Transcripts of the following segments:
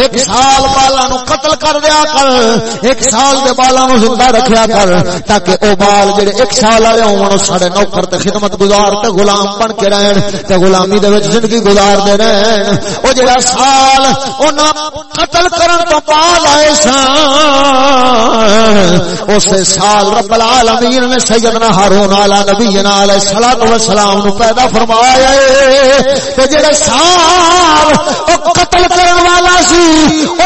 ایک سال بالا نو قتل کر دیا کر، ایک سال دے بالا نو زندہ رکھیا کر، تاکہ او بال جڑے ایک سال والے ہون سارے نوکر تے خدمت گزار تے غلام بن کے رہن، تے غلامی دے وچ زندگی گزار دے رہن۔ او جڑا سال انہاں قتل کرن تو بعد آئے سان اس سال رب العالمین نے سیدنا ہارون علی نبینا علیہ الصلوۃ والسلام نو پیدا فرمایا اے تے جڑے سال او قتل کرن والا سی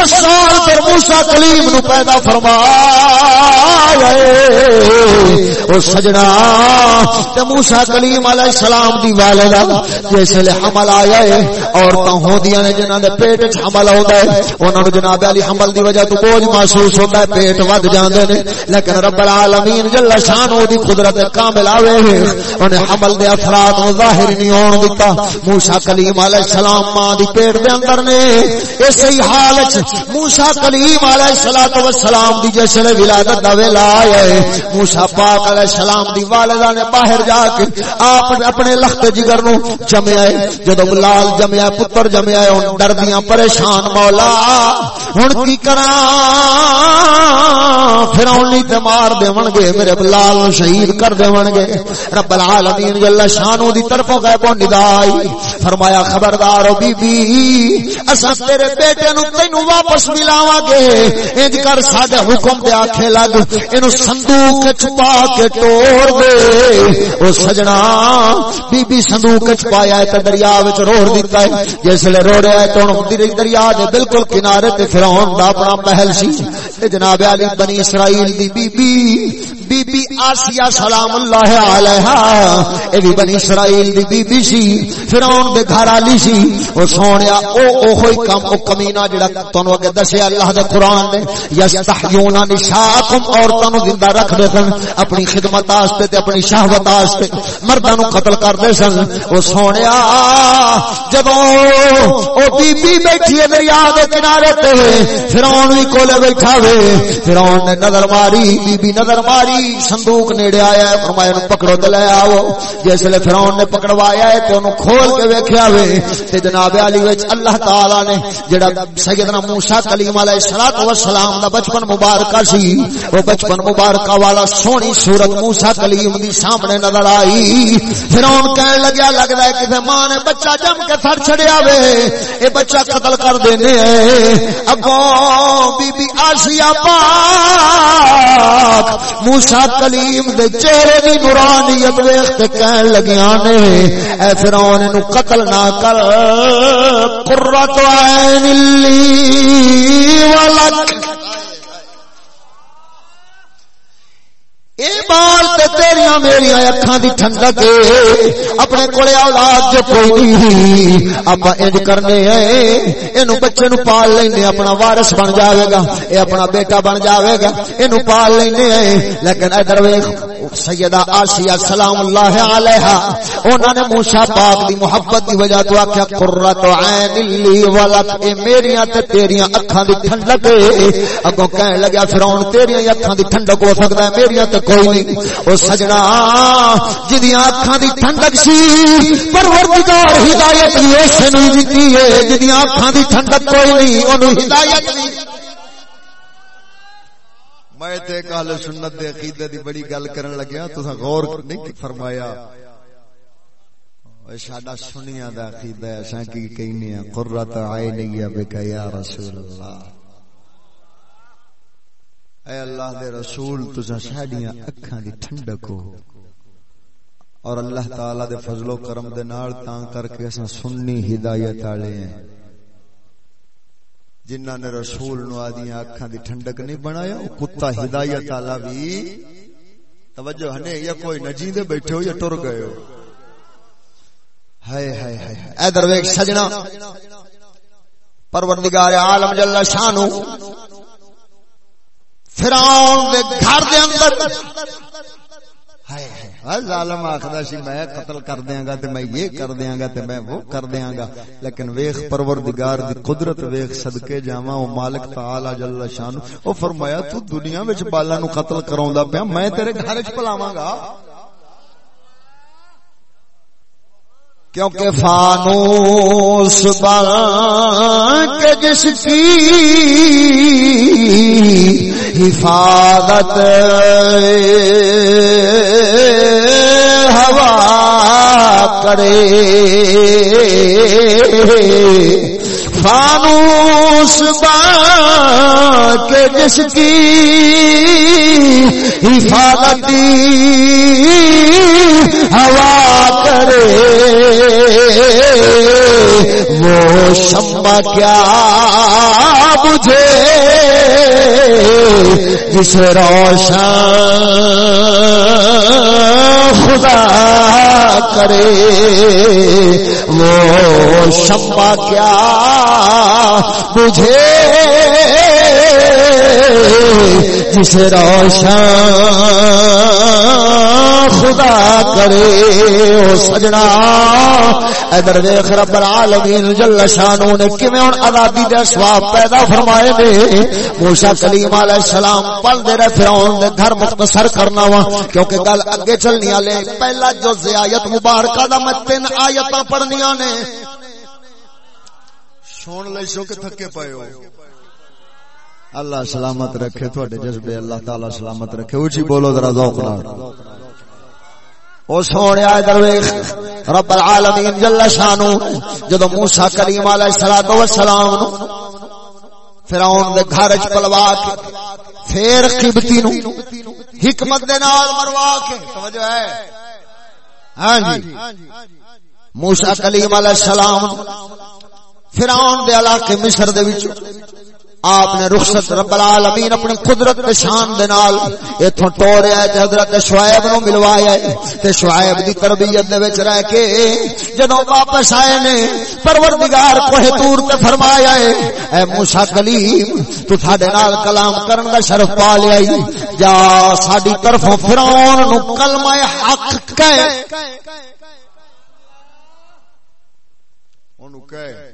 اس سال پر موسی کلیم نو پیدا فرمایا او سجنا تے موسی کلیم علیہ السلام دی والدہ جس لے حمل آیا ہے، عورتاں ہوندیاں نے جنہاں دے پیٹ وچ حمل ہوندا ہے، انہاں نو جناب علی حمل دی وجہ تو بوجھ محسوس ہوندا ہے، پیٹ ود جاندے نے۔ لیکن رب العالمین جل شان دی قدرت کامل آوے انہیں حمل دے افراد ظاہر نہیں ہون دتا۔ موسی کلیم علیہ السلام ماں دی پیٹ دے اندر نے اسی حال وچ موسی کلیم علیہ الصلوۃ والسلام دی جس نے ولادت دا ویلا آیا ہے۔ پاک علیہ السلام دی والدہ نے باہر جا کے آپ اپنے لخت جگر نو جمیا ہے جدوں لال جمیا پتر جمیا ہے ہن ڈردیاں پریشان مولا۔ ہن کی کراں؟ فرعون لی تے مار دیون گے۔ میرے لال نو شہید کر دیون گے۔ رب العالمین جل شانو دی طرفوں گئے کو ندائی فرمایا، خبردار او بی بی اساں تیرے بیٹے نو تینو واپس ملاواں گے انج کر ساڈے حکم دے آکھے لگ۔ اینو صندوق وچ پا کے توڑ دے۔ او سجنا، بی بی صندوق وچ پایا تے دریا وچ روڑ دتا ہے۔ جس لے روڑیا ہے تو دریا دے بالکل کنارے تے فرعون دا اپنا محل سی۔ جناب علی بنی اسرائیل دی بی بی بی بی آسیہ سلام اللہ علیہا۔ اے بھی بنی اسرائیل دی بی بی سی، فرعون دے گھر والی سی۔ او سونیا، او او ہوئی کم، او کمینہ جڑا تانوں اگے دسیا اللہ دے قران نے، یستحیون نساءکم عورتاں نو زندہ رکھ دے سن، اپنی خدمت واسطے تے، اپنی شہوت واسطے مرداں نو قتل کر دے سن۔ او سونیا، جدوں او بی بی بیٹھی ہے دریا دے کنارے تے، فرعون وی کولے بیٹھا وے۔ فرعون نے نظر ماری بی بی نظر ماری، صندوق نیڑے آیا ہے، فرمایا نو پکڑو تے لے آو جس لے فرعون نے پکڑوایا ہے تے اونوں کھول کے ویکھیا وے۔ تے جناب علی وچ اللہ تعالی نے جڑا سیدنا موسی کلیم علیہ الصلوۃ والسلام دا بچپن مبارکہ سی، وہ بچپن مبارکہ والا سونی صورت موسی کلیم دی سامنے نظر آئی۔ فرعون کہنے لگا لگدا ہے کہ ماں نے بچہ جم کے تھڑ چھڑیا وے۔ اے بچہ قتل کر دینے ہیں اگوں بی بی آسیہ پاک موسی کلیم دے چہرے دی نورانیت ویکھ کے کہن لگیاں نے، اے فرعون نو قتل نہ کر قرۃ عین لی ولک۔ اے بال تے تیریاں میریاں اکھاں دی ٹھنڈک اپنے کولے اولاد جو کوئی نہیں، اپا انج کرنے ہیں اینو بچے نو پال لینے، اپنا وارث بن جاوے گا، اے اپنا بیٹا بن جاوے گا۔ اینو پال لینے ہیں لیکن ادھر ویکھ۔ سیدہ آسیہ سلام اللہ علیہا انہوں نے موسی پاک دی محبت دی وجہ تو آکھیا قرۃ عین لی ولک اے میریاں تے تیریاں اکھاں دی ٹھنڈک اگوں کہن لگا فرعون تیریاں اکھاں دی ٹھنڈک ہو سکدا ہے، میریاں تے کوئی نہیں۔ او سجنا، جدیاں اکھاں دی ٹھنڈک سی، پروردگار ہدایت بھی اس نو دتی ہے۔ جدیاں اکھاں دی ٹھنڈک کوئی نہیں، اونوں ہدایت نہیں۔ میں تے کال سنت دے عقیدے دی بڑی گل کرن لگیا، تساں غور نہیں فرمایا۔ اے ساڈا سنیاں دا عقیدہ ہے، اساں کی کہنے ہیں، قرۃ عین بک یا رسول اللہ۔ اے اللہ دے رسول، تساں ساڈیاں اکھاں دی ٹھنڈک ہو۔ اور اللہ تعالی دے فضل و کرم دے نال تاں کر کے اساں سنی ہدایت والے ہیں۔ جنہ نے رسول نو آدیاں اکھاں دی ٹھنڈک نہیں بنایا، او کتا ہدایت والا بھی۔ توجہ، ہنے یا کوئی نجیدے بیٹھے ہو یا ٹر گئے ہو۔ ہائے ہائے ہائے ادھر ویکھ سجنا۔ پروردگار عالم جل شانو فرعون دے گھر دے اندر۔ ظالم آخدا سی، میں قتل کر دیاں گا تے میں یہ کر دیاں گا تے میں وہ کر دیاں گا. لیکن ویخ پروردگار دی قدرت ویخ صدقے جاواں، او مالک تعالی جل شان او فرمایا، تو دنیا وچ بالا نو قتل کراوندا پیا، میں تیرے گھر وچ پلاواں گا۔ کیونکہ فانوس بان کے جس کی حفاظت کرے۔ فانوس بان کے جس کی حفاظتی ہوا کرے۔ وہ شمع کیا بجھے جس روشن خدا کرے۔ وہ شمع کیا مجھے؟ جس روشن خدا کرے، او سجنا۔ ادھر دیکھ رب العالمین جل شانو نے کیویں ہن آزادی دے ثواب پیدا فرمائے نے۔ موسی کلیم علیہ السلام پل دے رہے، فرعون دے گھر مختصر کرنا وا، کیونکہ گل اگے چلنی والے پہلا جو آیت مبارکہ دا میں تین آیتاں پڑھنیاں نے۔ سن لے سو کہ تھکے پائے ہو۔ اللہ سلامت رکھے، تھوڑے جذبے اللہ تعالی سلامت رکھے۔ اونچی بولو، ذرا ذوق نال۔ او سونے درویش، رب العالمین جل شانو، جدو موسی کریم علیہ الصلوۃ والسلام نو فرعون دے گھر وچ پلوا کے، پھر قبطی نو، حکمت دے نال مروا کے، توجہ ہے۔ ہاں جی۔ موسی کلیم علیہ السلام فرعون دے علاقے مصر دے وچ آپ نے رخصت رب العالمین اپنی قدرت کے شان دے نال ایتھوں ٹوریا تے حضرت شعیب نو ملوایا ہے۔ تے شعیب دی تربیت دے وچ رہ کے جدوں واپس آئے نے، پروردگار کوہ تور تے فرمایا ہے، اے موسی کلیم، تو ساڈے نال کلام کرن دا شرف پا لیا جا ساڈی طرفوں فرعون نو کلمہ حق کہے۔ اونوں کہے۔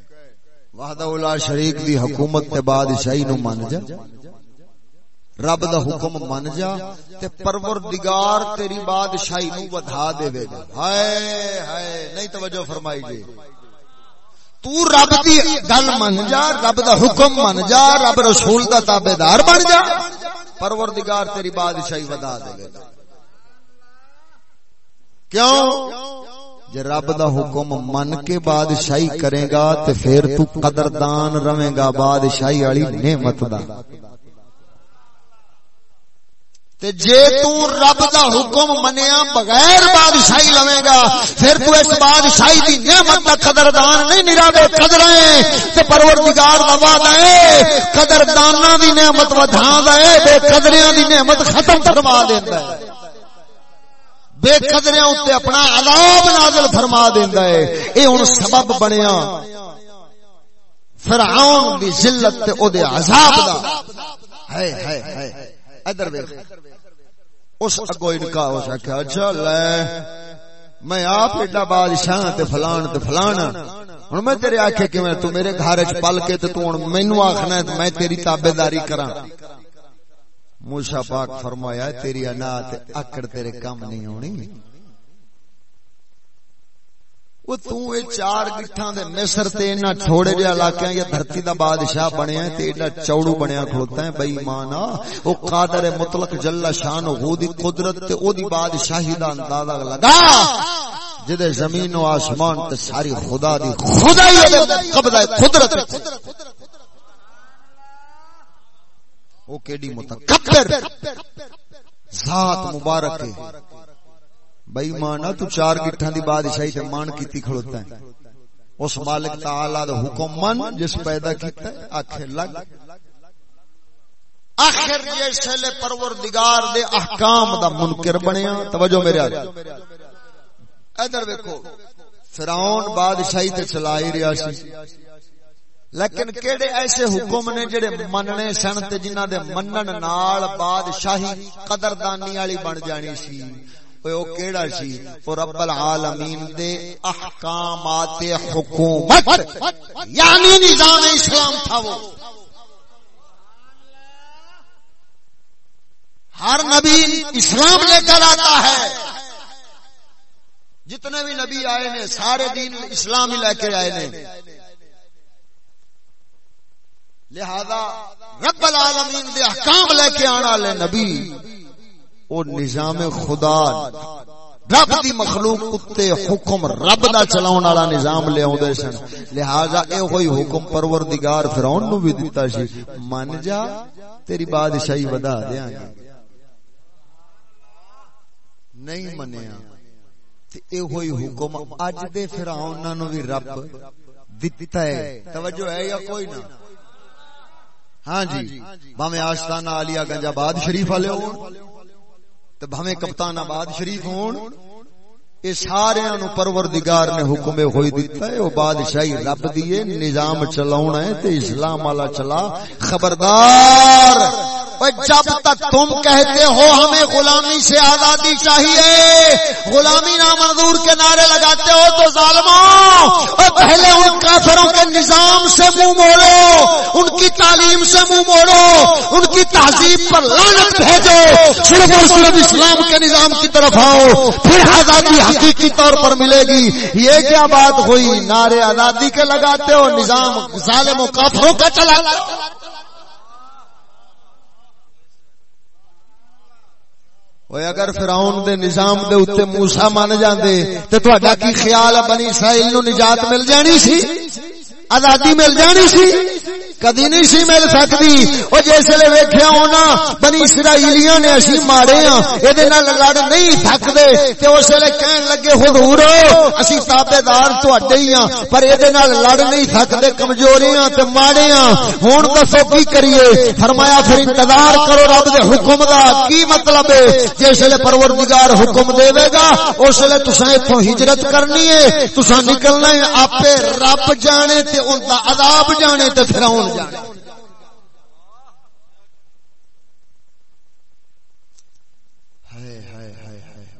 وحدہ اولا شریک دی حکومت تے بادشاہی نو من جا۔ رب دا حکم من جا تے پروردگار تیری بادشاہی نو ودھا دے وے۔ گا ہائے ہائے، نہیں توجہ فرمائی جی۔ تو رب دی گل من جا، رب دا حکم من جا، رب رسول دا تابعدار بن جا۔ پروردگار تیری بادشاہی ودھا دے وے۔ گا کیوں؟ جے رب دا حکم من کے بادشاہی کرے گا تے پھر تو قدردان رہے گا بادشاہی والی نعمت دا۔ تے جے تو رب دا حکم منیا بغیر بادشاہی لوے گا، پھر تو اس بادشاہی دی نعمت دا قدردان نہیں نراوے قدریں تے پروردگار دا وعدہ ہے، قدرداناں دی نعمت ودھا دے بے قدریاں دی نعمت ختم فرما دیندا ہے۔ بے قدریاں اتنے اپنا عذاب نازل فرما دیندا ہے۔ اے ہن سبب بنیا۔ فرعون دی ذلت تے او دے عذاب دا۔ ہائے ہائے ہائے۔ ادھر ویکھ۔ اس اگو انکا ہو سکیا اچھا لے۔ میں آپ ایڈا بادشاہ تے فلان تے فلان ہاں۔ ہن میں تیرے آکھے کیویں؟ تو میرے گھر وچ پل کے تے تو ہن مینوں آکھنا ہے میں تیری تابعداری کراں۔ موسا پاک فرمایا، تیری انا اکڑ تیرے کام نہیں ہونی. وہ تو چار گٹھاں دے مصر تے انہاں چھوڑے جے علاقے یا دھرتی دا بادشاہ بنیا تے ایڈا چوڑو بنیا کھلوتا ہے بے ایمان او قادر مطلق جل شان ہو دی قدرت تے او دی بادشاہی دا اندازہ لگا۔ جدے زمین و آسمان تے ساری خدا دی خدائی دے قبضہ قدرت وہ کیڑی متکبر ذات مبارک ہے۔ بھائی مانا تو چار گٹھاں دی بادشاہی تے مان کیتی کھڑوتا ہے۔ اس مالک تعالی دا حکم من جس پیدا کیتا ہے آکھے لگ۔ آخر جیسے لے پروردگار دے احکام دا منکر بنیا۔ توجہ میرے آگے ادھر دیکھو فرعون بادشاہی تے چلائی رہا سی۔ لیکن کیڑے ایسے حکم نے جڑے مننے سن تے جنہاں دے منن نال بادشاہی قدردانی والی بن جانی سی۔ او کیڑا سی؟ او رب العالمین دے احکامات حکومت یعنی نظام اسلام تھا وہ ہر نبی اسلام لے کر آتا ہے۔ جتنے بھی نبی آئے نے سارے دین اسلام ہی لے کے آئے نے لہذا رب العالمین دے احکام لے کے آنا لے نبی، او نظام خدا، رب دی مخلوق کتے حکم رب دا چلاون والا نظام لے اوندے سن۔ لہذا اے ہوئی حکم پروردگار فرعون نو بھی دتا سی۔ من جا، تیری بادشاہی ودا دیاں گے۔ نہیں منیا۔ تے اے ہوئی حکم اج دے فرعون نو بھی رب دتا ہے۔ توجہ ہے یا کوئی نہ؟ ہاں جی بھاویں آستانہ عالیہ گنج آباد شریف والے ہون، تے بھاویں کپتان آباد شریف ہون، اے سارے نو پروردگار نے حکم ہوئی دیتا ہے، او بادشاہی رب دیے نظام چلاونا ہے، تے اسلام والا چلا، خبردار! جب تک تم کہتے ہو ہمیں غلامی سے آزادی چاہیے، غلامی نامنظور کے نعرے لگاتے ہو تو ظالموں پہلے ان کافروں کے نظام سے منہ موڑو، ان کی تعلیم سے منہ موڑو، ان کی تہذیب پر لانت بھیجو، صرف اور صرف اسلام کے نظام کی طرف آؤ، پھر آزادی حقیقی طور پر ملے گی۔ یہ کیا بات ہوئی؟ نعرے آزادی کے لگاتے ہو، نظام ظالم و کافروں کا چلا۔ اوے اگر فرعون دے نظام دے اوتے موسی من جاندے تے تہاڈا کی خیال ہے بنی اسرائیل نو نجات مل جانی سی آزادی مل جانی سی کدی نہیں سی مل سکتی؟ وہ جسے ویکیا ہونا بنی اسرائیلیاں نے اسی مارے ہاں یہ لڑ نہیں سکتے اس ویلے کہن لگے، حضور، اسی تابے دار ہی ہاں پر یہ لڑ نہیں سکتے کمزوری ہاں تے ماڑے ہاں۔ ہوں دسو کی کریے؟ فرمایا، پھر انتظار کرو رب دے حکم دا، کی مطلب ہے؟ جس ویلے پروردگار حکم دے گا، اس ویلے تسا اتوں ہجرت کرنی ہے تسا نکلنا ہے آپ رب جانے تے ان دا عذاب جانے تے پھر آن جانے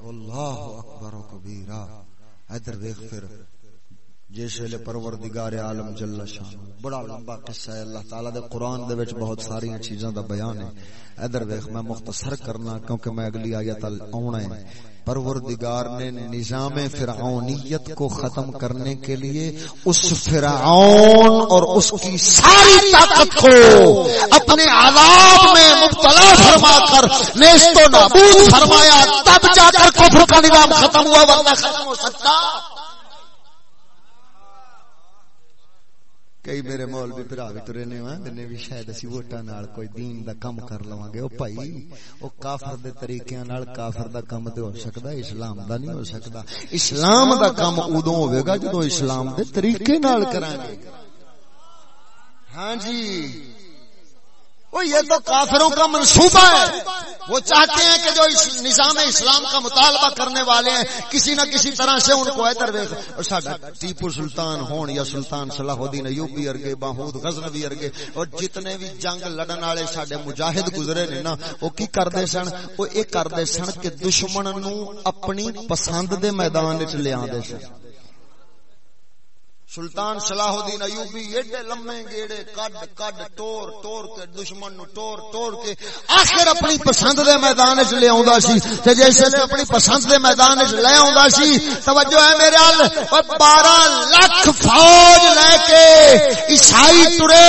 اللہ اکبر و کبیرہ۔ ادھر دیکھ پھر جس ویلے پروردگار عالم جل شان بڑا لمبا قصہ ہے۔ اللہ تعالی دے قرآن دے وچ بہت ساری چیزاں دا بیان ہے۔ ادھر دیکھ میں مختصر کرنا کیونکہ میں اگلی آیت آنا ہے۔ پروردگار نے نظام فرعونیت کو ختم کرنے کے لیے اس فرعون اور اس کی ساری طاقت کو اپنے عذاب میں مبتلا فرما کر، نیست و نابود فرمایا، تب جا کر کفر کا نظام ختم ہوا، ورنہ ختم ہو سکتا۔ کئی میرے مولوی بھرا بھی ترے نے آندے بھی شاید اسی ووٹاں نال کوئی دین دا کم کر لواں گے او بھائی او کافر دے طریقیاں نال کافر دا کم تے ہو سکدا اسلام دا نہیں ہو سکدا اسلام دا کم اودوں ہوے گا جدوں اسلام دے طریقے نال کران گے ہاں جی وہ یہ تو کافروں کا منصوبہ ہے وہ چاہتے ہیں کہ جو نظام اسلام کا مطالبہ کرنے والے ہیں، کسی نہ کسی طرح سے ان کو ادھر ٹیپو سلطان ہون یا سلطان صلاح الدین ایوبی ارگے باہود غزنوی ارگے، اور جتنے بھی جنگ لڑن والے سڈے مجاہد گزرے نے نا، وہ کی کرتے سن؟ وہ یہ کرتے سن کہ دشمن نو اپنی پسند دے میدان چ لیا سن۔ سلطان صلاح الدین ایوبی ایڈے لمے گیڑے کڈ کڈ توڑ توڑ کے دشمن نو توڑ توڑ کے آخر اپنی پسند دے میدان وچ لے آوندا سی تے جیسے نے اپنی پسند دے میدان وچ لے آوندا سی توجہ ہے میرے ال 12 لاکھ فوج لے کے عیسائی ترے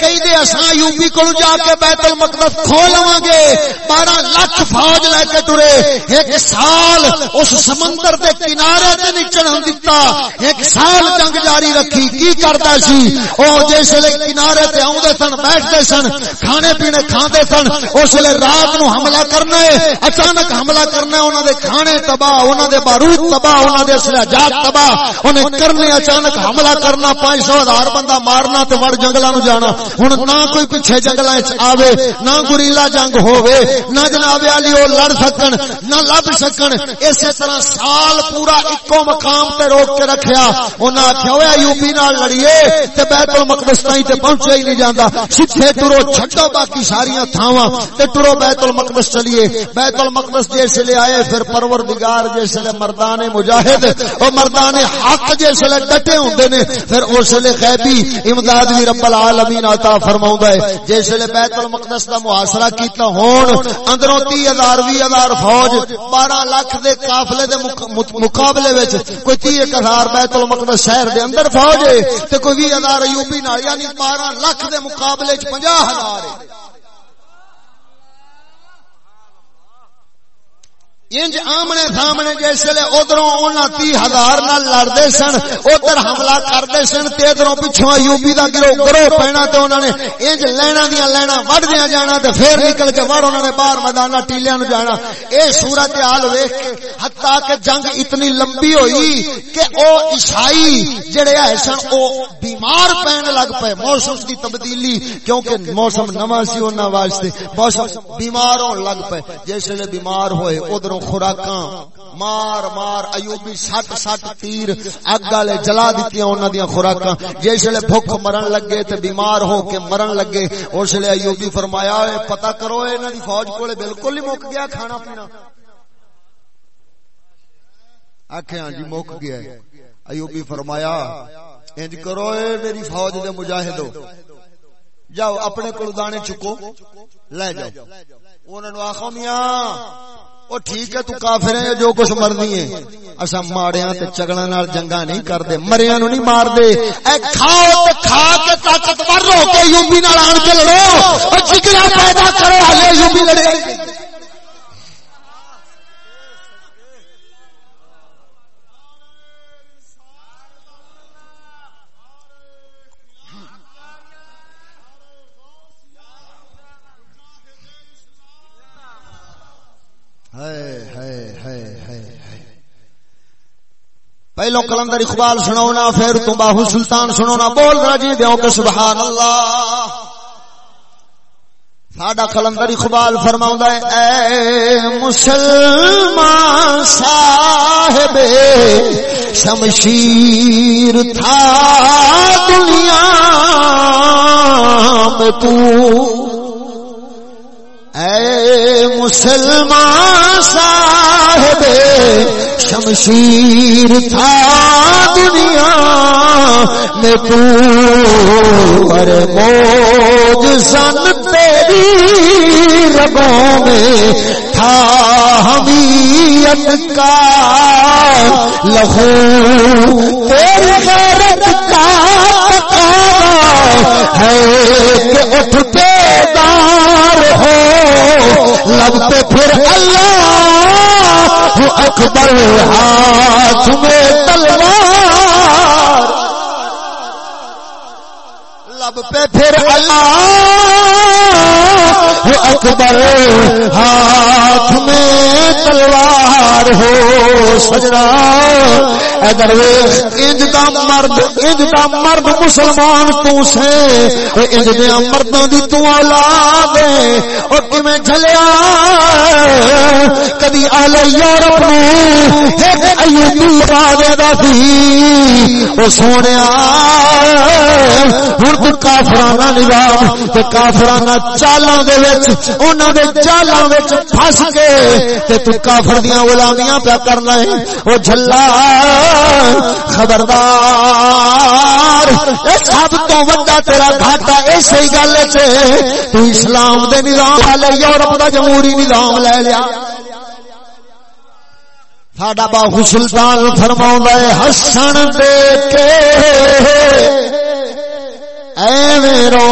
کئی دے اساں ایوبی کول جا کے بیت المقدس کھو لواں گے 12 لاکھ فوج لے کے ترے ایک سال اس سمندر دے کنارے تے نہیں چڑھن دتا ایک سال جنگ جنگ جاری رکھی، کی کرتا سی؟ او جس لے کنارے تے اوندے سن، بیٹھتے سن، کھانے پینے کھاندے سن، اس لے رات نو حملہ کرنا ہے، اچانک حملہ کرنا ہے، انہاں دے کھانے تباہ، انہاں دے بارود تباہ، انہاں دے سلاجات تباہ، انہیں کرنے اچانک حملہ کرنا 500 ہزار بندہ مارنا تے وڑ جنگلاں نو جانا۔ ہن نہ کوئی پیچھے جنگلاں وچ آوے، نہ گریلا جنگ ہووے، نہ جناب علی او لڑ سکن، نہ لب سکن، اسی طرح سال پورا اکو مقام تے روک کے رکھیا، انہاں ہویا یوپی نال لڑیے تے بیت المقدس تائیں تے پہنچے ہی نہیں جاندا۔ سیدھے ٹرو چھڈو باقی ساری تھاواں تے ٹرو بیت المقدس چلیے۔ بیت المقدس جیسے لے آئے پھر پروردگار جیسے لے مردان مجاہد او مردان حق جیسے لے ڈٹے ہوندے نے، پھر اس لے غیبی امداد بھی رب العالمین عطا فرماؤں ہے۔ جس لیے بیت المقدس دا محاصرہ کیتا ہون، اندروں تی ہزار وی ہزار فوج، بارہ لاکھ دے قافلے دے مقابلے وچ کوئی تی ایک ہزار بیت المقدس شہر دے اندر فوج ہے تے کوئی وی ہزار ایوبی نال یعنی بارہ لاکھ دے مقابلے چ پنجا ہزار ہے۔ انج آمنے سامنے جس ویلے ادھروں انہاں تی ہزار نال لڑدے سن، ادھر حملہ کردے سن، تے ادھروں پچھوں ایوبی دا گروہ گروہ پینا تے انہاں نے انج لینا دیاں لینا وڑدیاں جانا تے پھر نکل کے وڑ انہاں نے باہر میداناں ٹیلیاں نو جانا۔ اے صورت حال ویکھ کے حتا کہ جنگ اتنی لمبی ہوئی کہ او عیسائی جڑے ہے سن، او بیمار پین لگ پے موسم دی تبدیلی، کیونکہ موسم نواں سی انہاں واسطے۔ موسم بیمار ہون لگ پے جس ویلے بیمار ہوئے، ادھروں خوراکاں۔ مار مار، ایوبی سٹ سٹ تیر، اگ والے جلا دتیاں انہاں دیاں خوراکاں۔ جس ویلے بھوک مرن لگے تے بیمار ہو کے مرن لگے، اس ویلے ایوبی فرمایا، اے پتہ کرو، انہاں دی فوج کولے بالکل ہی مک گیا کھانا پینا۔ آکھے ہاں جی مک گیا ہے۔ ایوبی فرمایا، انج کرو اے میری فوج دے مجاہدو۔ جاؤ اپنے کول دانے چکو۔ لے جاؤ۔ انہاں نو آکھو میاں وہ ٹھیک ہے، تو کافر ہے جو کچھ مرنی ہے۔ اسا ماڑیاں تے چگڑاں نال جنگا نہیں کردے۔ مریاں نو نہیں مار دے اے کھاؤ تے کھا کے طاقتور ہو کے یوبی نال آن کے لڑو۔ او جگرا پیدا کرو، ہلے یوبی لڑے۔ پہلو کلندر اقبال سنونا پھر تم باہو سلطان سنونا بول رہا جی دیو کہ سبحان اللہ۔ ساڈا کلندر اقبال فرما ہے، اے مسلمان صاحب، شمشیر تھا دنیا میں تو۔ اے مسلمان صاحب، شمشیر تھا دنیا میں، تو پر موج سن تیری رگوں میں تھا۔ حمیت کا لہو تیرے غیرت کا ہے کہ اٹھ کے لب پہ پھر اللہ اکبر ہاتھ میں تلوار۔ لب پہ پھر اللہ اکبر ہاتھ میں تلوار ہو سجنا۔ ادھر انج دا مرد، انج دا مرد مسلمان تو سے۔ انج دے مردوں دی تو اولاد او کیویں جھلیا؟ کبھی آل یورپ نو ایک ایوبی راجے دا سی او سونیا۔ ہن تو کافرانہ نظام تے کافرانہ چالاں دے وچ، انہاں دے چالاں وچ پھس کے، تے تو کافر دیاں غلامیاں پیا کرنا ہے۔ او جھلا، خبردار، اے سب تو وڈا تیرا گھاٹا اسی گل تو اسلام دے نظام والے، یورپ دا جمہوری نظام لے لیا۔ ساڈا باہو سلطان فرما ہے، ہسن دے کے۔ ایویں رو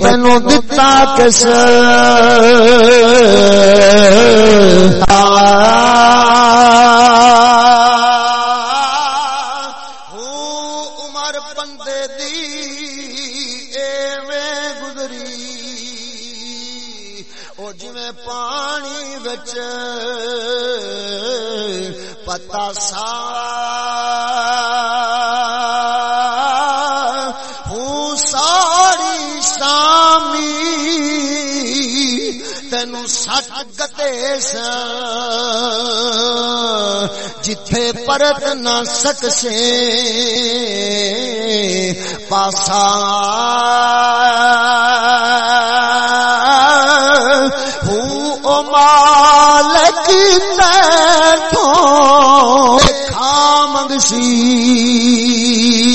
تینو دتا کس جتھے پرت نہ سکسے پاسا ہوں مالک تو کھا سی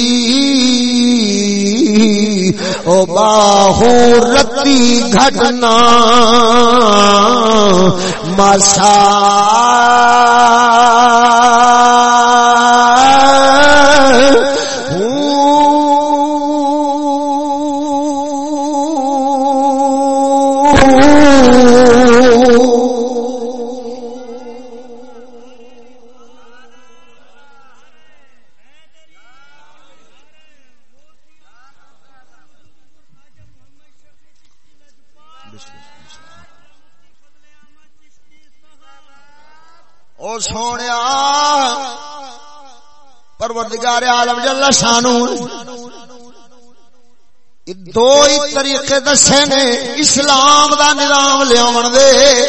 او باہو رتی گھٹنا مسا پروردگار عالم جل شانو دو ہی طریقے دسے نے، اسلام دا نظام لیا دے۔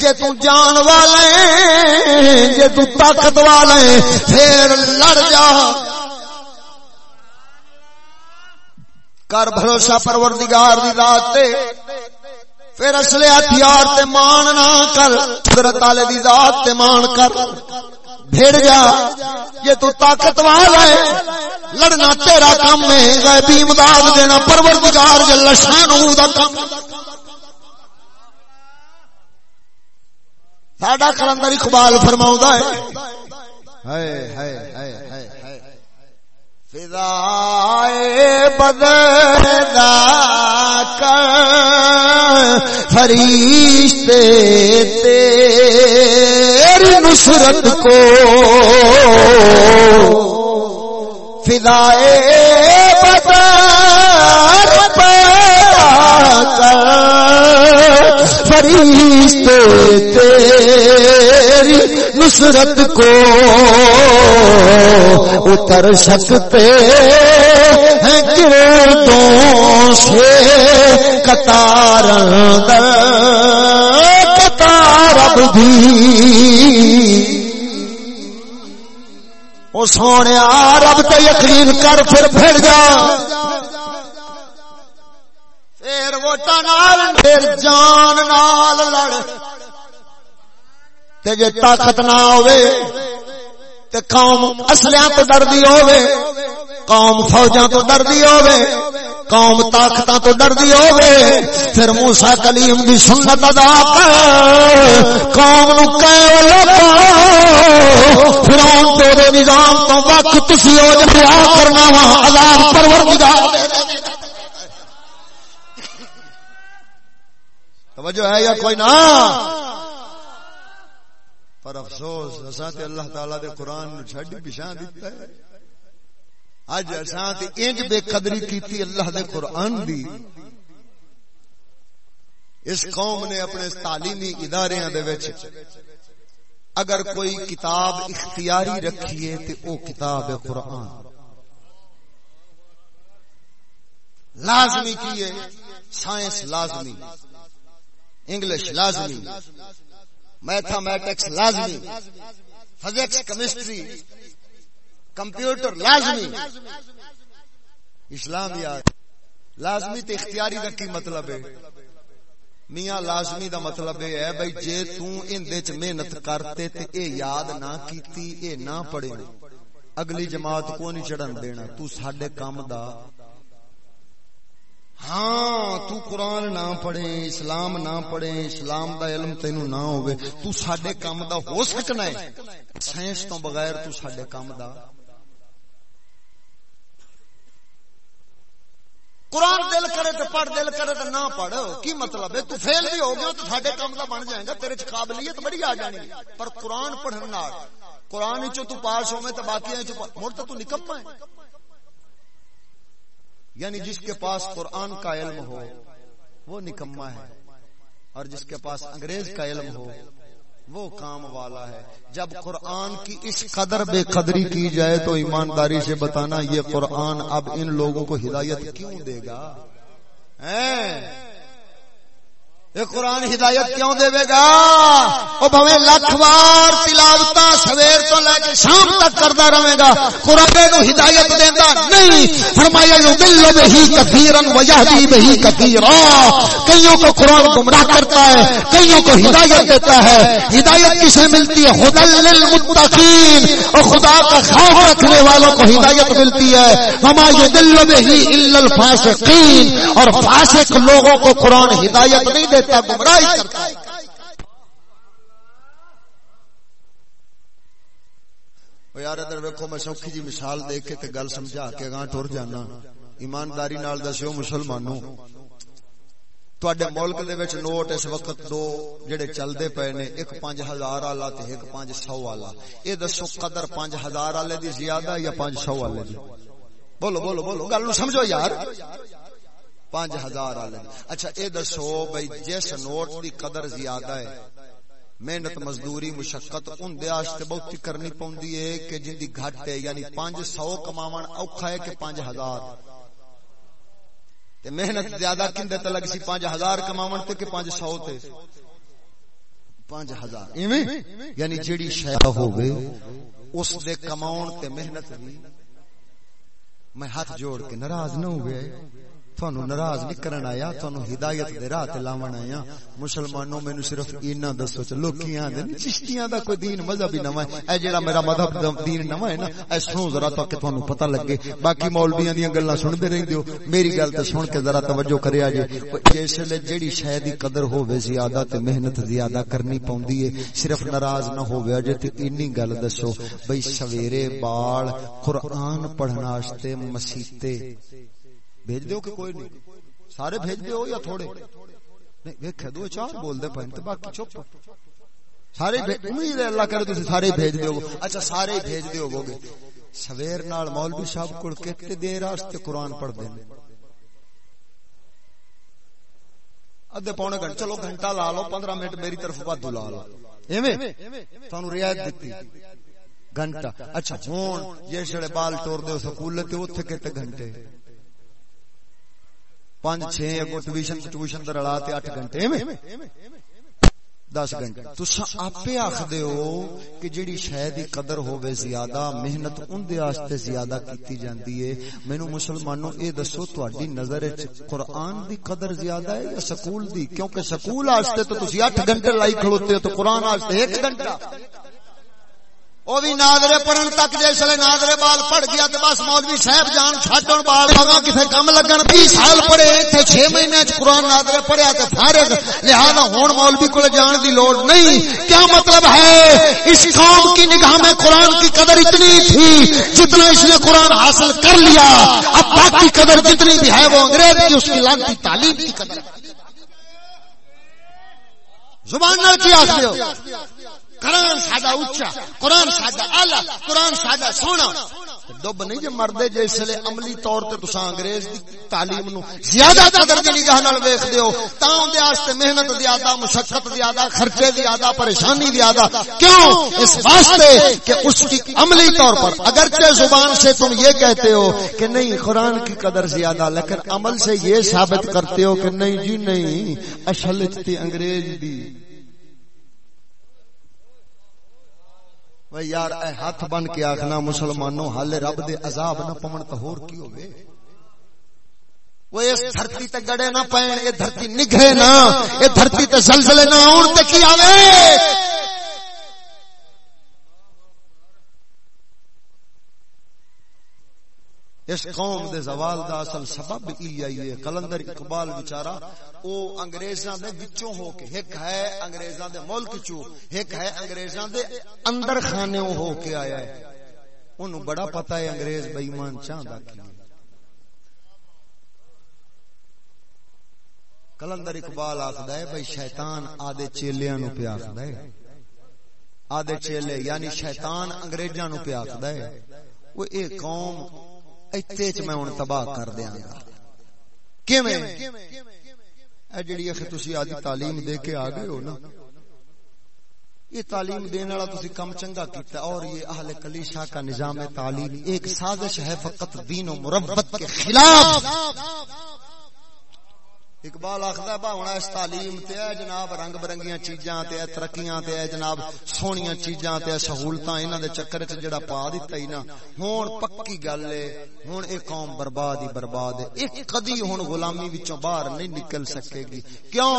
جے تو جان والے جے تو طاقت والے پھر لڑ جا۔ کر بھروسہ پروردگار دی ذات تے۔ پھر اصلے ہتھیار تے مان نہ کر قدرت والے دی ذات تے مان کر۔ بھیڑ جا، یہ تو طاقت ہے۔ لڑنا تیرا کام ہے، غیبی امداد دینا پروردگار جل شانہ دا کام۔ ساڈا کلندر اقبال فرماؤں ہے۔ ہائے ہائے ہائے ہائے ہائے۔ فضائے بدلا کر، فرشتے تیری نصرت کو فضائے بدل کر فرشتے تیری نصرت کو اتر سکتے ہیں گردوں سے کتار کتار اب بھی وہ سونے رب تو یقین کر پھر پھر جا۔ پھر ووٹا نال، پھر جان نال لڑ۔ تے جے طاقت نہ ہوے تے قوم اصلیاں تو ڈردی ہوے قوم فوجاں تو ڈردی ہوے قوم طاقت تو ڈردی ہوے پھر موسی کلیم دی سنت ادا کر، قوم نو فرعون تیرے نظام تو وقت تسی ہو جا کرنا وا، عذاب پروردگار توجہ ہے یا کوئی نہ؟ پر افسوس، اساں تے اللہ تعالی دے قرآن نو چھڈ پچھا دیتا ہے۔ اج اساں تے انج بے قدری کیتی اللہ دے قرآن دی۔ اس قوم نے اپنے تعلیمی اداریاں دے وچ اگر کوئی کتاب اختیاری رکھی ہے تے او کتاب ہے قرآن۔ لازمی کی ہے؟ سائنس لازمی۔ انگلش لازمی۔ میتھمیٹکس لازمی۔ Physics chemistry. کمپیوٹر لازمی۔ اسلام یاد لازمی تے اختیاری کا کی مطلب ہے؟ میاں لازمی دا مطلب یہ ہے بھائی جے تو ان دے چ محنت کرتے تے اے یاد نہ کیتی، اے نہ پڑھے، اگلی جماعت کو نہیں چڑھن دینا؟ تو ساڈے کام دا ہاں تو قرآن نہ پڑھے، اسلام نہ پڑھے، اسلام دا علم تینو نہ ہوئے تو ساڈے کام دا ہو سکنا ہے۔ سائنس تو بغیر تو ساڈے کام دا قرآن دل کرے تو پڑھ دل کرے تو نہ پڑھ، کی مطلب ہے؟ تو فیل بھی ہو گیا تو ساڈے کام دا بن جائے گا، تیرے چ قابلیت بڑی آ جانی پر قرآن پڑھن قرآن چو تو پاس ہوے تو باقی مڑ تو نکما ہے یعنی جس کے پاس قرآن کا علم ہو، وہ نکما ہے اور جس کے پاس انگریز کا علم ہو وہ کام والا ہے۔ جب قرآن کی اس قدر بے قدری کی جائے تو ایمانداری سے بتانا یہ قرآن اب ان لوگوں کو ہدایت کیوں دے گا؟ یہ قرآن ہدایت کیوں دے گا؟ وہ بھویں لکھ بار تلاوت سویر تو لے کے شام تک کردا رہے گا۔ قرآن نو ہدایت دیندا نہیں۔ فرمایا یو دل بہی کثیرن ویہدی بہی کثیرا۔ کئیوں کو قرآن گمراہ کرتا ہے؟ کئیوں کو ہدایت دیتا ہے؟ ہدایت کسے ملتی ہے؟ ہدل للمتقین۔ اور خدا کا خوف رکھنے والوں کو ہدایت ملتی ہے۔ وما یدل بہی الا الفاسقین۔ اور فاسق لوگوں کو قرآن ہدایت نہیں دیتا۔ گمراہی کرتا ہے۔ یار ادھر ویکو میں سوکھی جی مثال دے کے تے گل سمجھا کے گاں ٹر جانا۔ ایمانداری نال دسیو مسلمانوں، تواڈے ملک دے وچ نوٹ اس وقت دو جڑے چلدے پئے نے، ایک 5000 والا تے ایک 500 والا اے دسو قدر 5000 والے دی زیادہ یا 500 والے دی؟ بولو بولو بولو، گل نو سمجھو یار۔ 5000 والے اچھا اے دسو بھائی، جس نوٹ دی قدر زیادہ ہے، محنت، مزدوری، مشقت، ان دے واسطے بہت کرنی پوندی ہے کہ جن دی گھٹ ہے یعنی 500 کماون اوکھا ہے کہ 5000 تے محنت زیادہ کیندے تے لگ سی؟ 5000 کماون تے کہ 500 تے؟ 5000 ایویں؟ یعنی جیڑی شے ہوے اس دے کماون تے محنت بھی میں ہاتھ جوڑ کے ناراض نہ ہوئے تھانو ناراض نہیں کرن آیا، تھانو ہدایت دے راہ تے لاون آیا۔ مسلمانوں مینوں صرف اینا دسو چ لوکی آندے چشتیاں دا کوئی دین مذہب ہی نواں ہے۔ اے جیڑا میرا مذہب دین نواں ہے نا، اے سنو ذرا تاکہ تھانو پتہ لگے۔ باقی مولویاں دیاں گلاں سن دے رہندے ہو۔ میری گل تے سن کے ذرا توجہ کریا جے جس لے جیڑی شے دی قدر ہوے زیادہ تے محنت زیادہ کرنی پوندی ہے، صرف ناراض نہ ہوے جے تے اینی گل دسو۔ بھئی سویرے بال قرآن پڑھن واسطے مسیتے بھیج دیو کہ کوئی نہیں۔ سارے بھیج دیو یا تھوڑے؟ نہیں، ویکھے دو چار بول دے پہن تے باقی چپ۔ سارے امید ہے اللہ کرے تسی سارے بھیج دیو۔ اچھا سارے بھیج دیو گے سویر نال مولوی صاحب کول کتے دیر واسطے قرآن پڑھ دے ادھے پونے گھنٹے، چلو گھنٹہ لا لو 15 منٹ میری طرف بادو لا لو۔ ایویں؟ تانوں رعایت دتی۔ گھنٹہ۔ اچھا ہن جے بال ٹور دے سکول تے، اوتھے کتے گھنٹے۔ پانچ، چھ اگو ٹیوشن ٹیوشن تے رلا تے 8 گھنٹے میں۔ 10 گھنٹے۔ تساں آپے آکھدے ہو کہ جڑی شے دی قدر ہوے زیادہ، محنت اون دے واسطے زیادہ کیتی جاندی ہے۔ مینوں مسلمانوں اے دسو تہاڈی نظر وچ قرآن دی قدر زیادہ ہے یا سکول دی؟ کیونکہ سکول واسطے تو تسی 8 گھنٹے لائی کھڑوتے ہو تو قرآن واسطے 1 گھنٹہ۔ وہ بھی نادرے پڑھن تک جس لے نادرے بال پڑ گیا تو بس مولوی صاحب جان چھڈن بال اگا کسے کم لگن۔ 20 سال پڑھے تے 6 مہینے قرآن نادرے پڑھیا تے فارغ۔ لہذا ہن مولوی کول جان دی لوڑ نہیں۔ کیا مطلب ہے؟ اس قوم کی نگاہ میں قرآن کی قدر اتنی تھی جتنا اس نے قرآن حاصل کر لیا۔ اب باقی قدر جتنی بھی ہے، وہ انگریز کی، اس کی لانتی تعلیم کی قدر۔ زبان نال کی آخ دیو قرآن ساڈا اچا قرآن ساڈا آلہ قرآن ساڈا سونا۔ دب نہیں جے مردے جس لے عملی طور تے تساں انگریز دی تعلیم نو زیادہ قدر دی نگاہ نال ویکھ دیو، تاں دے واسطے محنت زیادہ مشقت زیادہ خرچے زیادہ پریشانی زیادہ کیوں؟ اس واسطے کہ اس کی عملی طور پر اگرچہ زبان سے تم یہ کہتے ہو کہ نہیں، قرآن کی قدر زیادہ، لیکن عمل سے یہ ثابت کرتے ہو کہ نہیں جی نہیں اصل تے انگریز دی۔ وہ یار اے ہاتھ بن کے آخنا مسلمانوں حال رب دے عذاب نہ پمن تو ہور کی ہوئے وہ اس دھرتی تے گڑے نہ پین یہ دھرتی نگھے نہ یہ دھرتی تے زلزلے نہ آن تے کی آوے اس قوم دے زوال دا اصل سبب ای آئی ہے کلندر اقبال بیچارہ، او انگریزاں دے وچوں ہو کے، ایک ہے انگریزاں دے ملک چوں، ایک ہے انگریزاں دے اندر خانے ہو کے آیا ہے۔ انہوں بڑا پتہ ہے انگریز بے ایمان چاہندا کی کلندر اقبال آخدا ہے بھائی شیطان آدھے چیلیاں نو پہ آخدا ہے۔ آدھے چیلے یعنی شیطان انگریزاں نو پہ آخدا ہے۔ وہ ایک قوم ایتے چ میں ہن تباہ کر دیاں گا۔ کیویں؟ اے جڑی اخ تسی آدی تعلیم دے کے آ گئے ہو نا، یہ تعلیم دینے والا تسی کم چنگا کیتا، اور یہ اہل کلیسا کا نظام تعلیم ایک سازش ہے فقط دین و مربت کے خلاف۔ اقبال آخر بھاونا اس تعلیم تے ہے جناب، رنگ برنگیاں چیزاں تے ترقیاں تے جناب، سونیاں چیزاں تے سہولتاں انہاں دے چکر وچ جڑا پا دتا ہی نا۔ ہن پکی گل ہے ہن اے قوم برباد ہی برباد ہے ایک کدی ہن غلامی وچوں باہر نہیں نکل سکے گی۔ کیوں؟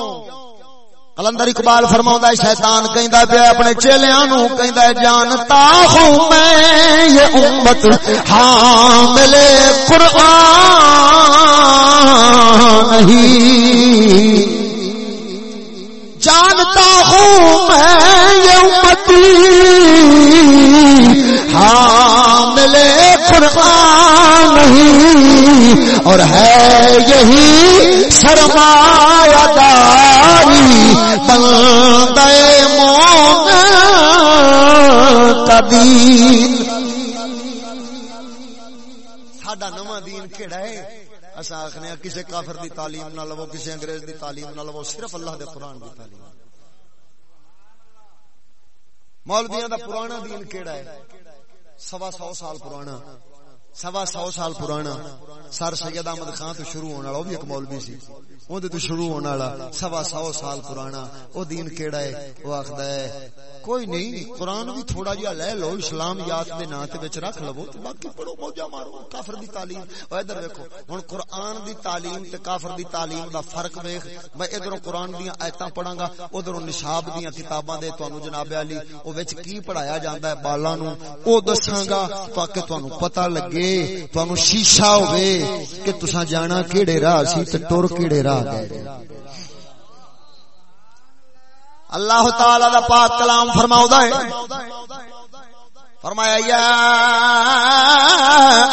کلندر اقبال فرماؤں ہے، شیطان کہندا پیا اپنے چیلیاں نو کہندا ہے جانتا ہوں میں، یہ امت حامل قرآن نہیں جانتا ہوں میں، یہ امتی حامل قرآن نہیں اور ہے یہی سرمایہ داری بندے مومن کا دین۔ ساڈا نواں دین کیڑا ہے؟ اسا آخنے کسی کافر دی تعلیم نہ لو کسی انگریز دی تعلیم نہ لو صرف اللہ دے قرآن دی تعلیم۔ مولویاں دا پرانا دین کیڑا ہے؟ سوا سو سال پرانا۔ سوا سو سال پرانا۔ سر سید احمد خان تو شروع ہونے والا، وہ بھی ایک مولوی سی۔ اون تو شروع ہونے والا، سوا سو سال پرانا۔ او دین کیڑا ہے؟ وہ آخدا ہے، کوئی نہیں، قرآن بھی تھوڑا جہا لے لو، اسلام یاد دے نا تے وچ رکھ لو، تے باقی پڑھو موجا مارو، کافر دی تعلیم۔ او ادھر ویکھو، ہن قرآن دی تعلیم تے کافر دی تعلیم دا فرق ویکھ۔ میں ادھروں قرآن دیاں ایتاں پڑھاں گا ادھروں نصاب دیاں کتاباں دے، تانوں جناب علی، او وچ کی پڑھایا جاندا ہے بالاں نو او دساں گا تاکہ تانوں پتہ لگے۔ تانوں شیشہ ہوے کہ تساں جانا کیڑے راہ سی تے ٹر کیڑے راہ گئے۔ اللہ تعالی دا پاک کلام فرماؤدا ہے۔ فرمایا، یا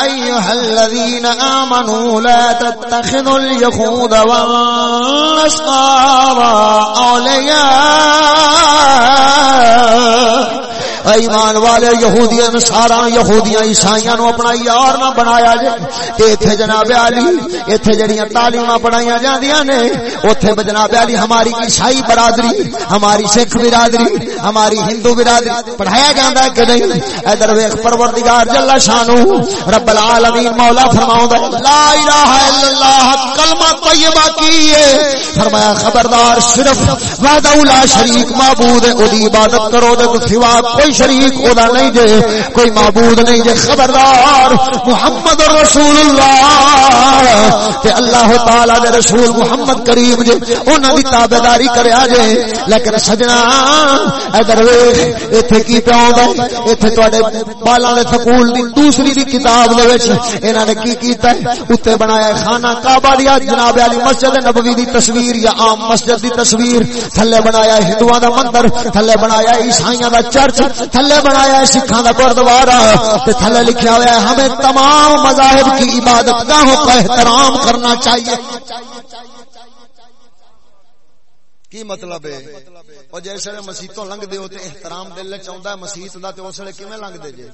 ایها الذين امنوا لا تتخذوا اليهود والنصارى اولياء ایمان والے یہودیاں نصارا یہودیاں عیسائیاں نو اپنا یار نہ بنایا جے۔ تے ایتھے جناب علی، ایتھے جڑیاں تعلیماں پڑھائیاں جاندیاں نے، اوتھے جناب علی ہماری عیسائی برادری، ہماری سکھ برادری، ہماری ہندو برادری، پڑھایا جاندا ہے کہ نہیں؟ ادھر ویکھ پروردگار جل شانو رب العالمین مولا فرماوندا ہے، لا الہ الا اللہ، کلمہ طیبہ کی ہے فرمایا، خبردار، صرف وحدہ لا شریک، معبود ہے اودی عبادت کرو تے سوا کوئی شریک خدا نہیں جے کوئی معبود نہیں جے خبردار محمد رسول اللہ تے اللہ تعالی دے رسول محمد کریم جے، انہاں دی تابعداری کریا جے۔ لیکن سجنا ادھر ویکھ ایتھے کی پیاوندا ایتھے تواڈے بالاں دے سکول دی دوسری دی کتاب دے وچ انہاں نے کی کیتا ہے؟ اوتے بنایا خانہ کعبہ دی جناب علی مسجد نبوی دی تصویر یا عام مسجد دی تصویر۔ تھلے بنایا ہندوؤں دا مندر، تھلے بنایا عیسائیاں دا چرچ۔ تھلے بنایا سکھاں کا گردوارا تھلے لکھا ہوا ہے، ہمیں تمام مذاہب کی عبادت گاہوں کا احترام کرنا چاہیے۔ کی مطلب ہے؟ اور جیسے مسیتوں لنگ دے ہوتے احترام دل چاہتا ہے مسیت دا تے اس ویلے کیویں لنگ دے جے؟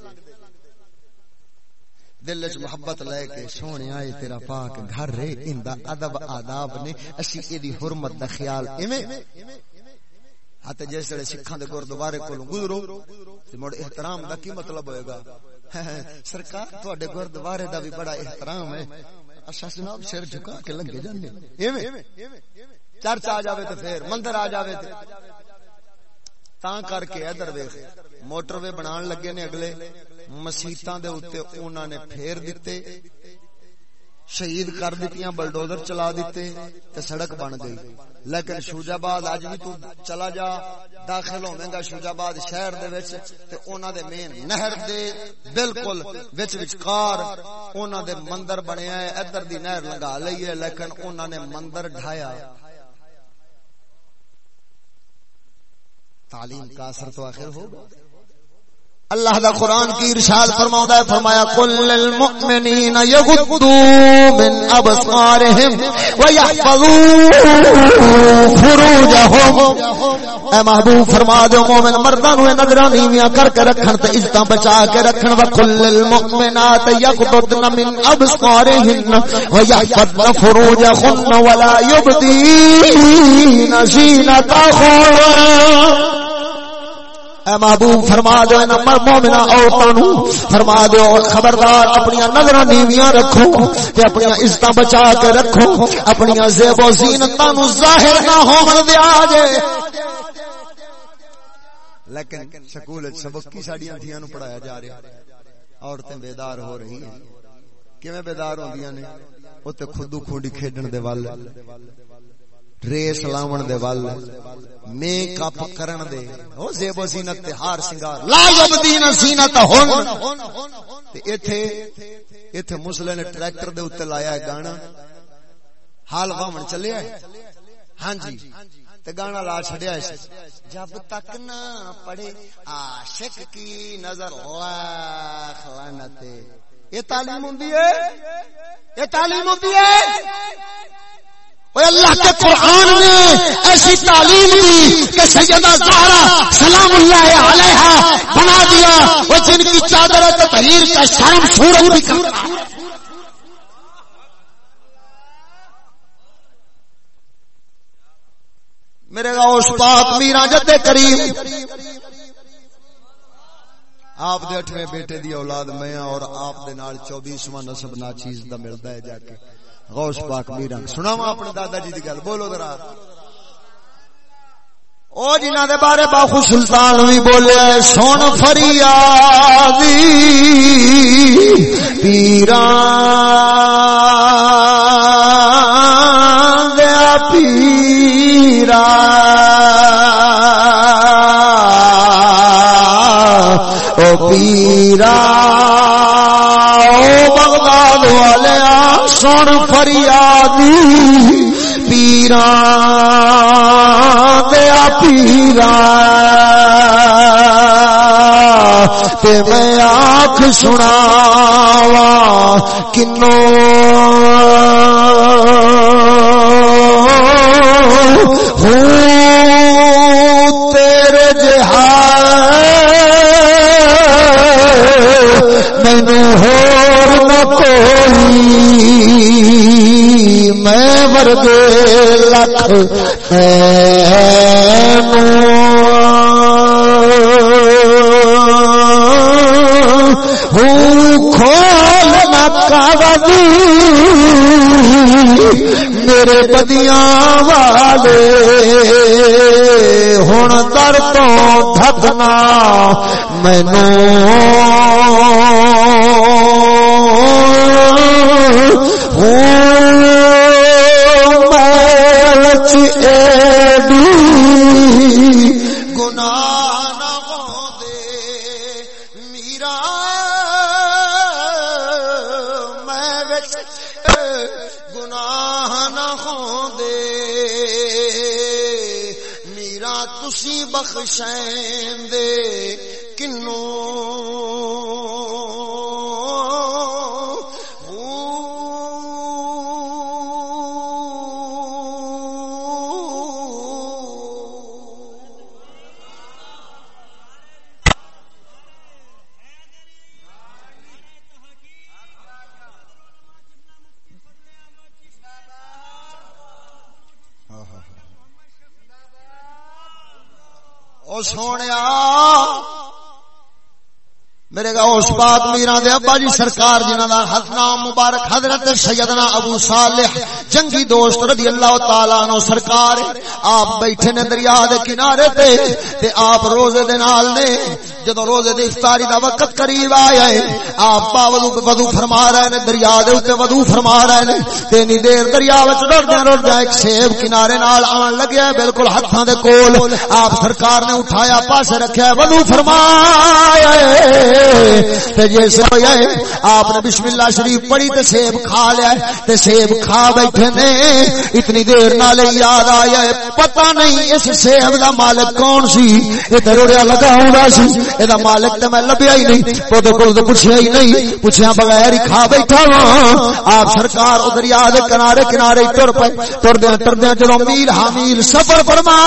دل چ محبت لے کے سونے آئے تیرا پاک گھر رے اندا ادب آداب نے، اسی ایدی حرمت دا خیال ایویں؟ ہاتھ جیسے سکھاں دے گردوارے کولوں گزرو، تے مڑ احترام دا کی مطلب ہوئے گا؟ سرکار تواڈے گردوارے دا بھی بڑا احترام ہے۔ اچھا جناب، سر جھکا کے لنگے جاندے۔ ایویں؟ چرچ آ جاوے تے پھر، مندر آ جاوے تے۔ تاں کر کے ادھر ویکھ موٹر وے بنان لگے نے اگلے۔ مسیتاں دے اوتے انہاں نے پھیر دتے۔ شہید کر دتیاں بلڈوزر چلا دیتے تے سڑک بن گئی۔ لیکن شوجاباد اج بھی تو چلا جا، داخل ہوویں گا شوجاباد شہر دے وچ تے انہاں دے مین نہر دے بالکل وچ وچکار انہاں دے مندر بنیا ہے ادھر دی نہر لگا لئی ہے، لیکن انہاں نے مندر ڈھایا۔ تعلیم کا اثر تو آخر ہوگا۔ اللہ دا قرآن کی ارشاد فرماؤں ہے، فرمایا، قل للمؤمنین یغضوا من ابصارهم ويحفظوا فروجهم۔ اے محبوب، فرما دو مومن مرداں نو نظراں نیویاں کر کے رکھن تے عزتاں بچا کے رکھن۔ وقل للمؤمنات یغضضن من ابصارهن ويحفظن فروجهن ولا يبدين زينتهن اے محبوب فرما دو ان مومنا عورتوں فرما دو خبردار اپنی نظر نیویاں رکھو تے اپنی عزت بچا کے رکھو۔ اپنی زیب و زینتاں نو ظاہر نہ ہون دیا جے۔ لیکن سکول سبق کی ساڈیاں تھیاں نو پڑھایا جا رہا عورتیں بیدار ہو رہی ہیں۔ کیویں بیدار ہوندیاں نے؟ اوتے خودو کھونڈی کھیڈن دے ول۔ Race Lavan they will make up کرن دے۔ او زیب و زینت تے ہار سنگار۔ لا یبدین زینت ہن۔ تے ایتھے ایتھے مسلے نے ٹریکٹر دے اوتے لایا ہے گانا۔ حال غامن چلیا ہے ہاں جی تے گانا لا چھڈیا ہے۔ جب تک نہ پڑے عاشق کی نظر، لاکھ لعنت یہ تعلیم ہوندی ہے۔ یہ تعلیم ہوندی ہے۔ اللہ کے قرآن نے ایسی تعلیم دی کہ سیدہ زہرا سلام اللہ علیہ بنا دیا وہ جن کی چادر تحریر کا شرم شورت بھی کرتا میرے غوث پاک میرا جد کریم۔ آپ دے اٹھویں بیٹے دی اولاد میں اور آپ دے نال چوبیسواں نسب نا چیز دا ملتا ہے جا کے۔ غوث پاک میران سناوا اپنے دادا جی دی گل، بولو ذرا۔ او جنہ دے بارے باخو سلطان بھی بولے سون فریادی پیران دیا پیرا۔ او پیرا سن فریادی پیرا دیا پیرا تے میں آنکھ سناوا کنو۔ تیرے جہاز مینو ہور کوئی میں ورگے لکھ کھول نہ میرے بدیاں والے ہوں در تو دھکنا مینو بخشین سونے میرے گا، اس پاک میرا دے ابا جی سرکار جنہ دا حضنام مبارک حضرت سیدنا ابو صالح، جنگی دوست رضی اللہ تعالیٰ عنہ سرکار آپ بیٹھے نے دریا دے کنارے تے تے آپ روزے دے نال نے جدو روزے دے افطاری دا وقت قریب آیا ہے، آپ پا وضو وضو فرما رہے نے، دریا دے اوتے وضو فرما رہے نے۔ تے نی دیر دریا وچ ڈردے ڈردے ایک سیب کنارے نال آن لگیا ہے، بالکل ہتھاں دے کول۔ آپ سرکار نے اٹھایا، پاسے رکھیا ہے وضو فرمایا ہے۔ تے جیسے ہویا ہے، آپ نے بسم اللہ شریف پڑھی تے سیب کھا لیا ہے، تے سیب کھا بیٹھے نے۔ اتنی دیر نالے یاد آیا ہے، پتہ نہیں اس سیب دا مالک کون سی۔ یہ تے روڑیا لگا ہوندا سی۔ اے دا مالک تے میں لبیا ہی نہیں، پودے کول تے پوچھیا ہی نہیں۔ پوچھیا بغیر ہی کھا بیٹھا ہاں آپ سرکار ادھر یاد کنارے کنارے ٹر پے ٹر دیا ٹر دیا جدوں میل حامیل سفر فرما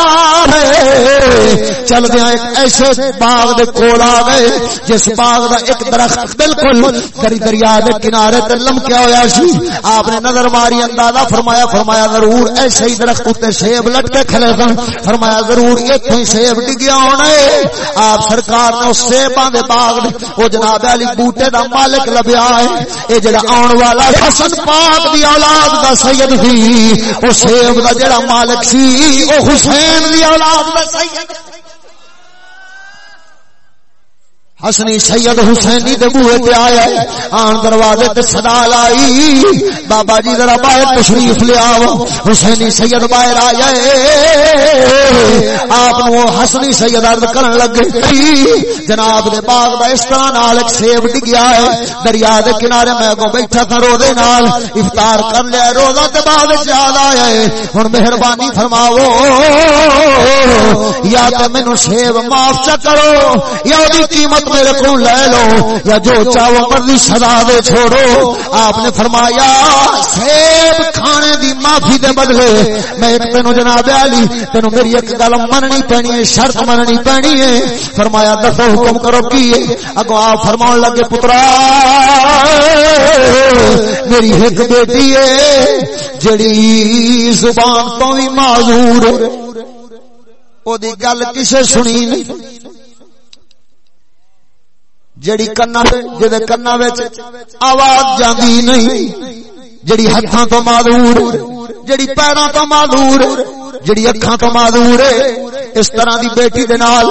ہے چل دیا ایک ایسے باغ دے کول آ گئے، جس باغ باغ دا ایک درخت بالکل دری دریا دے کنارے تے لمکیا ہویا سی۔ آپ نے نظر ماری، اندازہ فرمایا فرمایا، ضرور ایسے ہی درخت تے سیب لٹکے کھلے سن۔ فرمایا، ضرور ایتھے سیب ڈگیا ہونا ہے۔ آپ سرکار نے اس سیباں دے باغ دے او جناب علی بوٹے دا مالک لبیا ہے۔ اے جڑا آن والا حسن پاک دی اولاد دا سید سی او سیب دا جڑا مالک سی او حسین دی اولاد دا سید حسنی سید حسینی دے بوئے تے آیا ہے، آن دروازے تے صدا لائی۔ بابا جی ذرا باہر تشریف لے آو حسینی سید باہر آیا ہے۔ آپ نو حسنی سید عرض کرن لگے۔ جناب دے باغ دا اس طرح نال ایک سیب ڈگیا ہے۔ دریا دے کنارے میں کو بیٹھا تھا رو دے نال۔ افطار کر لیا روزہ تے بعد یاد آیا ہے۔ ہن مہربانی فرماؤ۔ یا تے مینوں سیب معاف چا کرو۔ یا دی قیمت میرے کو لے لو، یا جو چاہو مرضی سزا دے چھوڑو۔ آپ نے فرمایا، سیب کھانے دی معافی دے بدلے۔ میں ایک تینو جناب علی تینو میری ایک گل مننی پینی ہے، شرط مننی پینی ہے۔ فرمایا، دسو حکم کرو کی اگو آپ فرمان لگے، پترا، میری ایک بیٹی ہے، جڑی زبان تو بھی معذور او دی گل کسے سنی نہیں۔ جڑی کنا جدے کنا آواز جاندی نہیں، جڑی ہاتھاں تو معذور، جڑی پیراں تو معذور جڑی اکھاں تو معذور ہے، اس طرح دی بیٹی دے نال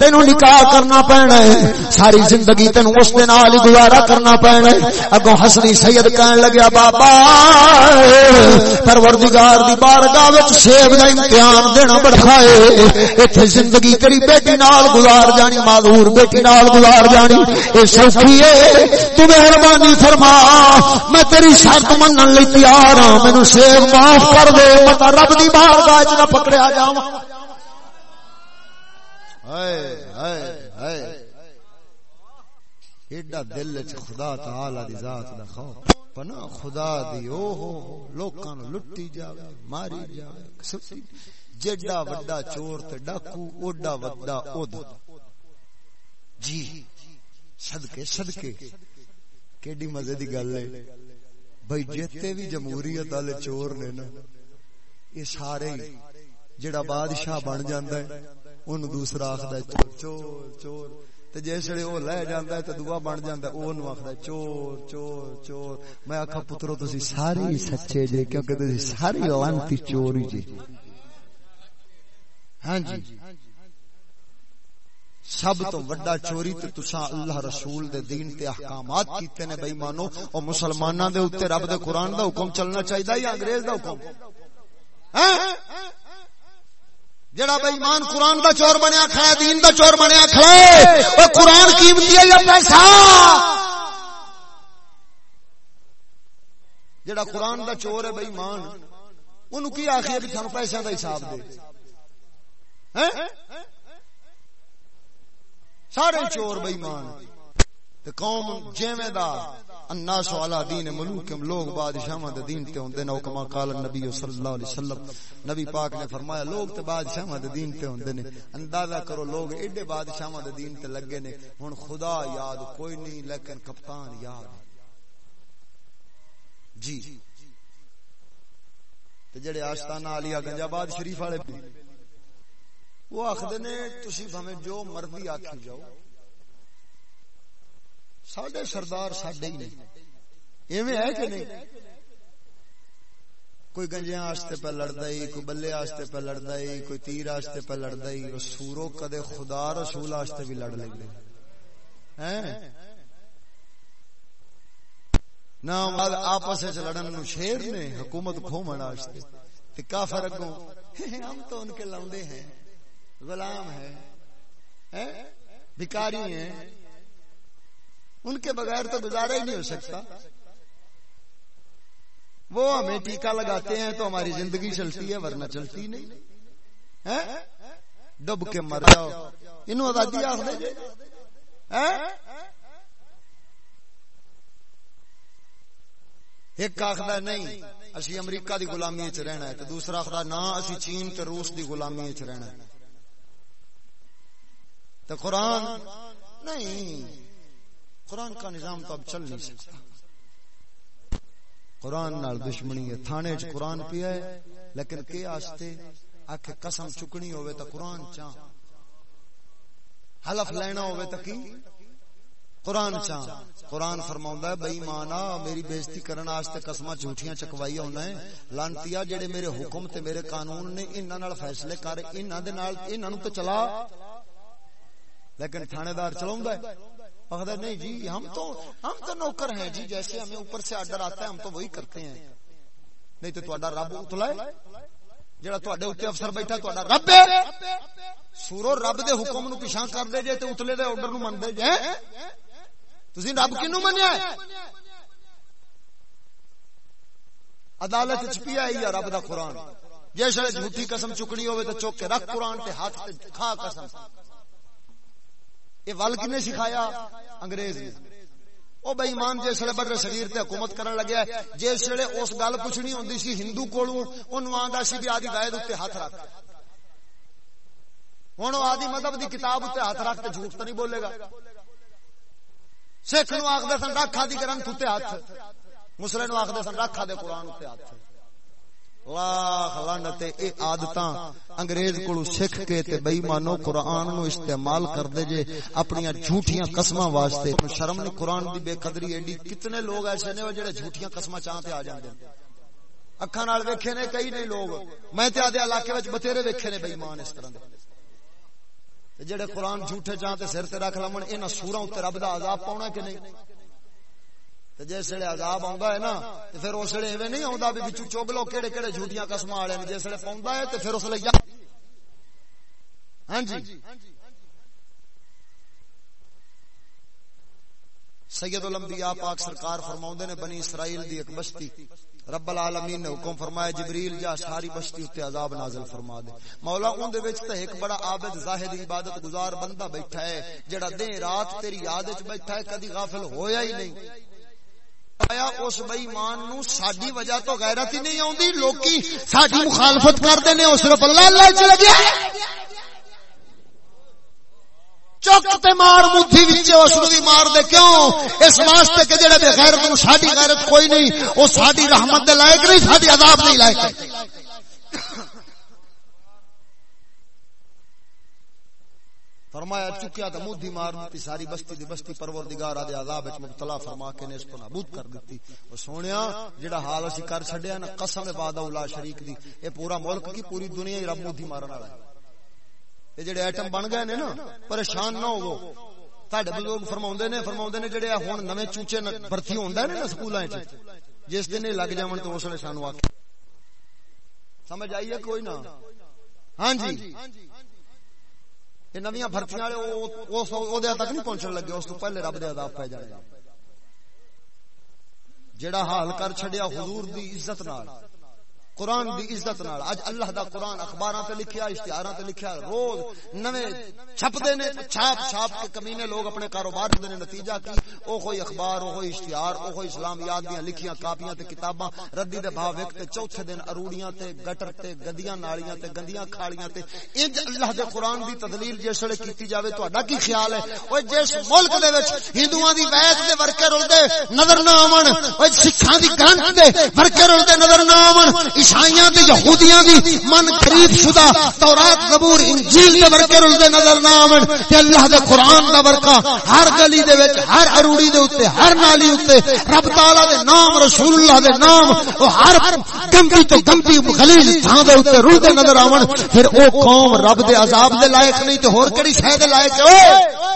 تینو نکاح کرنا پینا ہے۔ ساری زندگی تینو اس دے نال ہی گزارا کرنا پینا ہے۔ اگوں حسنی سید کہن لگیا، بابا، پروردگار دی بارگاہ وچ سیب دا امتحان دینا بڑا ہے۔ ایتھے زندگی کری بیٹی نال گزار جانی، معذور بیٹی نال گزار جانی۔ اے سوکھی ہے، تو مہربانی فرما، میں تیری شرط منن لئی تیار ہاں۔ مینوں سیب معاف کر دے متا رب دی بارگاہ وچ نہ پکڑیا جاواں ایڈا دل چ خدا تعالی دی ذات دا خوف پنا خدا دی او ہو، لوکاں نو لٹی جاوے، ماری جاوے جڈا وڈا چور تے ڈاکو، اوڈا وڈا اود جی صدقے صدقے۔ کیڈی مزے دی گل ہے۔ بھائی جتے بھی جمہوریت والے چور نے نا، یہ سارے جڑا بادشاہ بن جاندا ہے اون دوسرا آخدا چور چور چور۔ تے جسے او لے جاندا ہے تے دعا بن جاندا ہے اون آخدا چور چور چور۔ میں آکھا پترو تسی سارے سچے جے کیونکہ تسی سارے لانتی چور ہی جے۔ ہاں جی۔ سب تو وڈا چوری تے تساں اللہ رسول دے دین تے احکامات کیتے نے بے ایمانو۔ او مسلماناں دے اوتے رب دے قران دا حکم چلنا چاہیدا یا انگریز دا حکم؟ ہاں؟ جڑا بے ایمان قرآن دا چور بنیا کھڑا دین دا چور بنیا کھڑا او قرآن قیمتی ہے یا پیسہ؟ جڑا قرآن دا چور ہے بے ایمان اونوں کی آخی بھی تھانوں پیسے دا حساب دے۔ سارے چور بے ایمان۔ تے قوم جیویں دا الناس علی دین ملوکم لوگ بادشاہاں دے دین تے ہوندے نے کما قال نبی صلی اللہ علیہ وسلم۔ نبی پاک نے فرمایا، لوگ تے بادشاہاں دے دین تے ہوندے نے۔ اندازہ کرو، لوگ ایڈے بادشاہاں دے دین تے لگے نے۔ ہن خدا یاد، کوئی نہیں، لیکن کپتان یاد۔ جی۔ تے جڑے آستانہ علیہ گنج آباد شریف والے وہ آخدے نے، تسی بھویں جو مرضی آکھی جاؤ۔ سڈے سردار سڈے ہی نہیں ایویں ہے کہ نہیں کوئی گنجیا پہ لڑتا ہی کوئی بلے آستے پہ لڑتا ہی کوئی تیر آستے پہ لڑتا ہی سورو کدے خدا رسول آستے بھی لڑ لیں نہ آپس لڑن نو شیر نے حکومت کھومن واسطے کافر اگوں ہم تو ان کے لوندے ہیں غلام ہیں بھکاری ہیں ان کے بغیر تو گزارا ہی نہیں ہو سکتا۔ وہ ہمیں ٹیکا لگاتے ہیں تو ہماری زندگی چلتی ہے، ورنہ چلتی نہیں۔ ڈب کے مر جاؤ۔ انہوں آزادی آخ دے ایک آخر نہیں، اسی امریکہ دی غلامی چ رہنا ہے، تو دوسرا آخر نہ، اسی چین تے روس دی غلامی چ رہنا ہے۔ تو قرآن، نہیں قرآن کا نظام تو اب چل نہیں سکتا۔ قرآن نال دشمنی ہے۔ تھانے چ قرآن پیا ہے، لیکن کے آستے آکھے قسم چکنی ہوئے تا قرآن چاہ حلف لینا ہوئے تا کی؟ قرآن چاہ قرآن فرماؤں ہے بھائی مانا میری بےزتی کرنا آستے قسمہ جھوٹیاں چکوائی ہونا ہے لانتیا جڑے میرے حکم تے میرے قانون نے انہاں نال فیصلے کر، انہاں دے نال، انہاں نو تے چلا۔ لیکن تھانے دار چلاؤں ہے۔ اخدر نہیں جی ہم تو ہم تو نوکر ہیں جی جیسے ہمیں اوپر سے آرڈر آتا ہے، ہم تو وہی کرتے ہیں۔ نہیں تو تہاڈا رب اتلا ہے جڑا تہاڈے اوتے افسر بیٹھا، تہاڈا رب ہے۔ سورو رب دے حکم نو پیچھے کر دے جے تے اتلے دے آرڈر نو من دے جے تسی رب کینو منیا ہے؟ عدالت چ پیا ہے رب دا قرآن۔ جس ویلے جھوٹی قسم چکنی ہوے تے چوک کے رکھ قرآن تے ہاتھ تے کھا قسم۔ یہ ول کنے سکھایا؟ انگریز نے۔ او بے ایمان، جس ویلے بر صغیر تے حکومت کرن لگیا جس ویلے اس گل پوچھنی ہوندی سی ہندو کولوں اونوں آندا سی بھی آدی غائب تے ہاتھ رکھ۔ ہن او آدی مذہب دی کتاب تے ہاتھ رکھ تے جھوٹ تے نہیں بولے گا۔ سکھ نو آکھدے سن رکھا دی کرن تے ہاتھ۔ مسلم نو آکھدے سن رکھا دے قرآن تے ہاتھ۔ لاکھ لعنت اے عادتاں۔ انگریز کولو سکھ کے تے بے ایمانو قرآن نو استعمال کر دے جے اپنی جھوٹیاں قسماں واسطے۔ شرم نہیں قرآن دی بے قدری ایڈی کتنے لوگ ایسے نے جڑے جھوٹیاں قسماں چاہ تے آ جاندے اکھاں نال ویکھے نے کئی نہیں لوگ۔ میں تے آدے علاقے وچ بتھیرے ویکھے نے بے ایمان اس طرح دے۔ جڑے قرآن جھوٹے چاہ تے سر تے رکھ لمن، انہاں سوراں تے رب دا عذاب پاونا کہ نہیں؟ تے جس ویلے عذاب آوندا ہے نا، تے پھر اس ویلے ایویں نہیں آوندا بھی وچوں چوگ لو، کیڑے کیڑے جھوٹیاں قسماں والے نے جس ویلے پاوندا ہے تے پھر اس ویلے ہاں جی۔ سید الانبیاء پاک سرکار فرماوندے نے بنی اسرائیل دی ایک بستی۔ رب العالمین نے حکم فرمایا، جبریل جا، ساری بستی اتے عذاب نازل فرما دے۔ مولا اون دے وچ تے ایک بڑا عابد زاہد عبادت گزار بندہ بیٹھا ہے، جڑا دن رات تیری یاد وچ بیٹھا ہے، کدی غافل ہویا ہی نہیں۔ آیا اس بے ایمان نو ساڈی وجہ تو غیرت ہی نہیں اوندی لوکی ساڈی مخالفت کردے نے، اس صرف اللہ اللہ وچ لگیا چوکتے مار مدھی وچ اس نو بھی مار دے۔ کیوں؟ اس واسطے کہ جڑے بے غیرت نو ساڈی غیرت کوئی نہیں، او ساڈی رحمت دے لائق نہیں، ساڈی عذاب نہیں لائق۔ فرمایا چکیا تو مودھی مار دیتی ساری بستی دی بستی پروردگار دے عذاب وچ مبتلا فرما کے نے اس کو نابود کر دیتی۔ او سونیا، جڑا حال اسی کر چھڈیا نا، قسم وعدہ الا شریک دی۔ اے پورا ملک کی پوری دنیا ہی رب مودھی مارن والا ہے۔ اے جڑے ایٹم بن گئے نے نا، پریشان نہ ہوو۔ تہاڈے بزرگ فرماوندے نے فرماوندے نے جڑے ہن نویں چوچے بھرتی ہوندا ہے نا سکولاں وچ۔ جس دن لگ جاون تو اس نے سانو آکھ سمجھ آئی ہے کوئی نہ ہاں جی۔ یہ نویاں بھرتیاں والے تک نہیں پہنچن لگے، اس تو پہلے رب دے عذاب پہ جائے جڑا حال کر چھڈیا حضور دی عزت نال۔ قرآن دی عزت نال۔ اج اللہ دا قرآن اخباراں تے لکھیا، اشتہاراں تے لکھیا۔ روز نویں چھپ دے نے چھاپ چھاپ کے کمینے لوگ اپنے کاروبار دے نتیجہ کی۔ او کوئی اخبار، او کوئی اشتہار، او کوئی اسلامیات دیاں لکھیاں، کاپیاں تے کتاباں۔ ردی دے بھاو ویکھ تے چوتھے دن اروڑیاں تے گٹر تے گدیاں، نالیاں تے گندیاں کھاڑیاں تے۔ انج اللہ دے قرآن دی تدلیل جس ویلے کیتی جاوے، تہاڈا کی خیال ہے؟ او جس ملک دے وچ ہندوؤں دی ویت دے ورکے رلدے، نظر نہ آون۔ او سکھاں دی گھنٹ دے ورکے رلدے، نظر نہ آون۔ عیسائیاں تے یہودیاں دی، من خرید شدہ تورات زبور انجیل دے ورکے رلدے نظر نہ آون، تے اللہ دے قرآن دا ورکا، ہر گلی دے وچ، ہر اروڑی دے اوتے، ہر نالی اوتے، رب تعالی دے نام، رسول اللہ دے نام، او ہر گندی تو گندی غلیظ تھاں دے اوتے رلدے نظر آون، پھر او قوم رب دے عذاب دے لائق نہیں، تے ہور کیڑی شے دے لائق ہے اوئے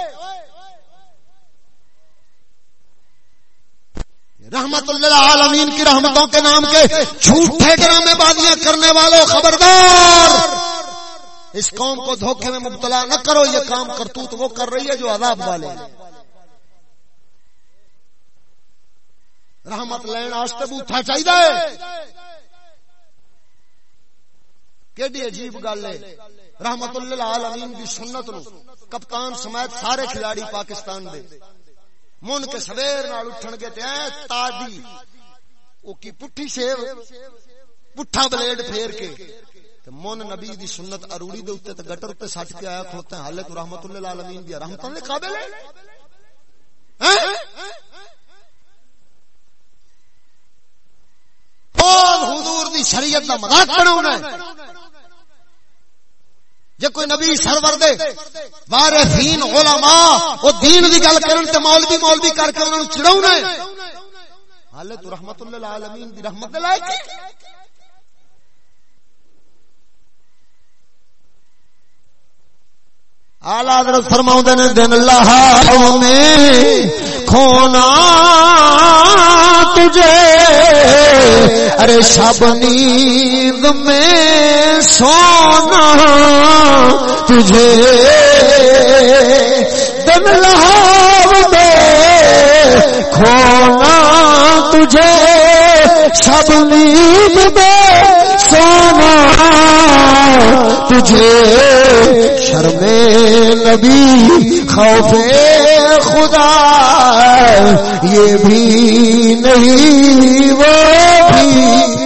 رحمت اللہ عالمین کی رحمتوں کے نام کے جھوٹے ڈرامے بازیاں کرنے والوں خبردار۔ اس قوم کو دھوکے میں مبتلا نہ کرو، یہ کام کرتوت وہ کر رہی ہے جو عذاب والے رحمت لین آستے بوتھا چاہیے کیڈی عجیب گل ہے۔ رحمت اللہ عالمین کی سنت نو کپتان سمیت سارے کھلاڑی پاکستان دے۔ من کے سویر نال اٹھن گے تے تاجی او کی پٹھی سیو پٹھا بلیڈ پھیر کے تے من نبی دی سنت اروڑی دے اوتے تے گٹر تے سٹ کے آیا کھوتا ہے حالے کو رحمت اللہ العالمین دی رحمتاں دے قابل ہے حضور دی شریعت کا مذاق بنا جے کوئی نبی سرور دے۔ وارثین، علماء او دین دی گل کرن تے مولوی مولوی کر کے انہاں نوں چڑھاونا ہے حالے تو رحمت اللہ العالمین دی رحمت دے لائق ہے۔ آلہ حضرت فرماؤں نے، دن اللہ میں کھونا تجھے۔ ارے شب نیند میں سونا تجھے۔ دن لہو میں کھونا تجھے۔ شب میں سونا تجھے شرم نبی خوف خدا یہ بھی نہیں وہ بھی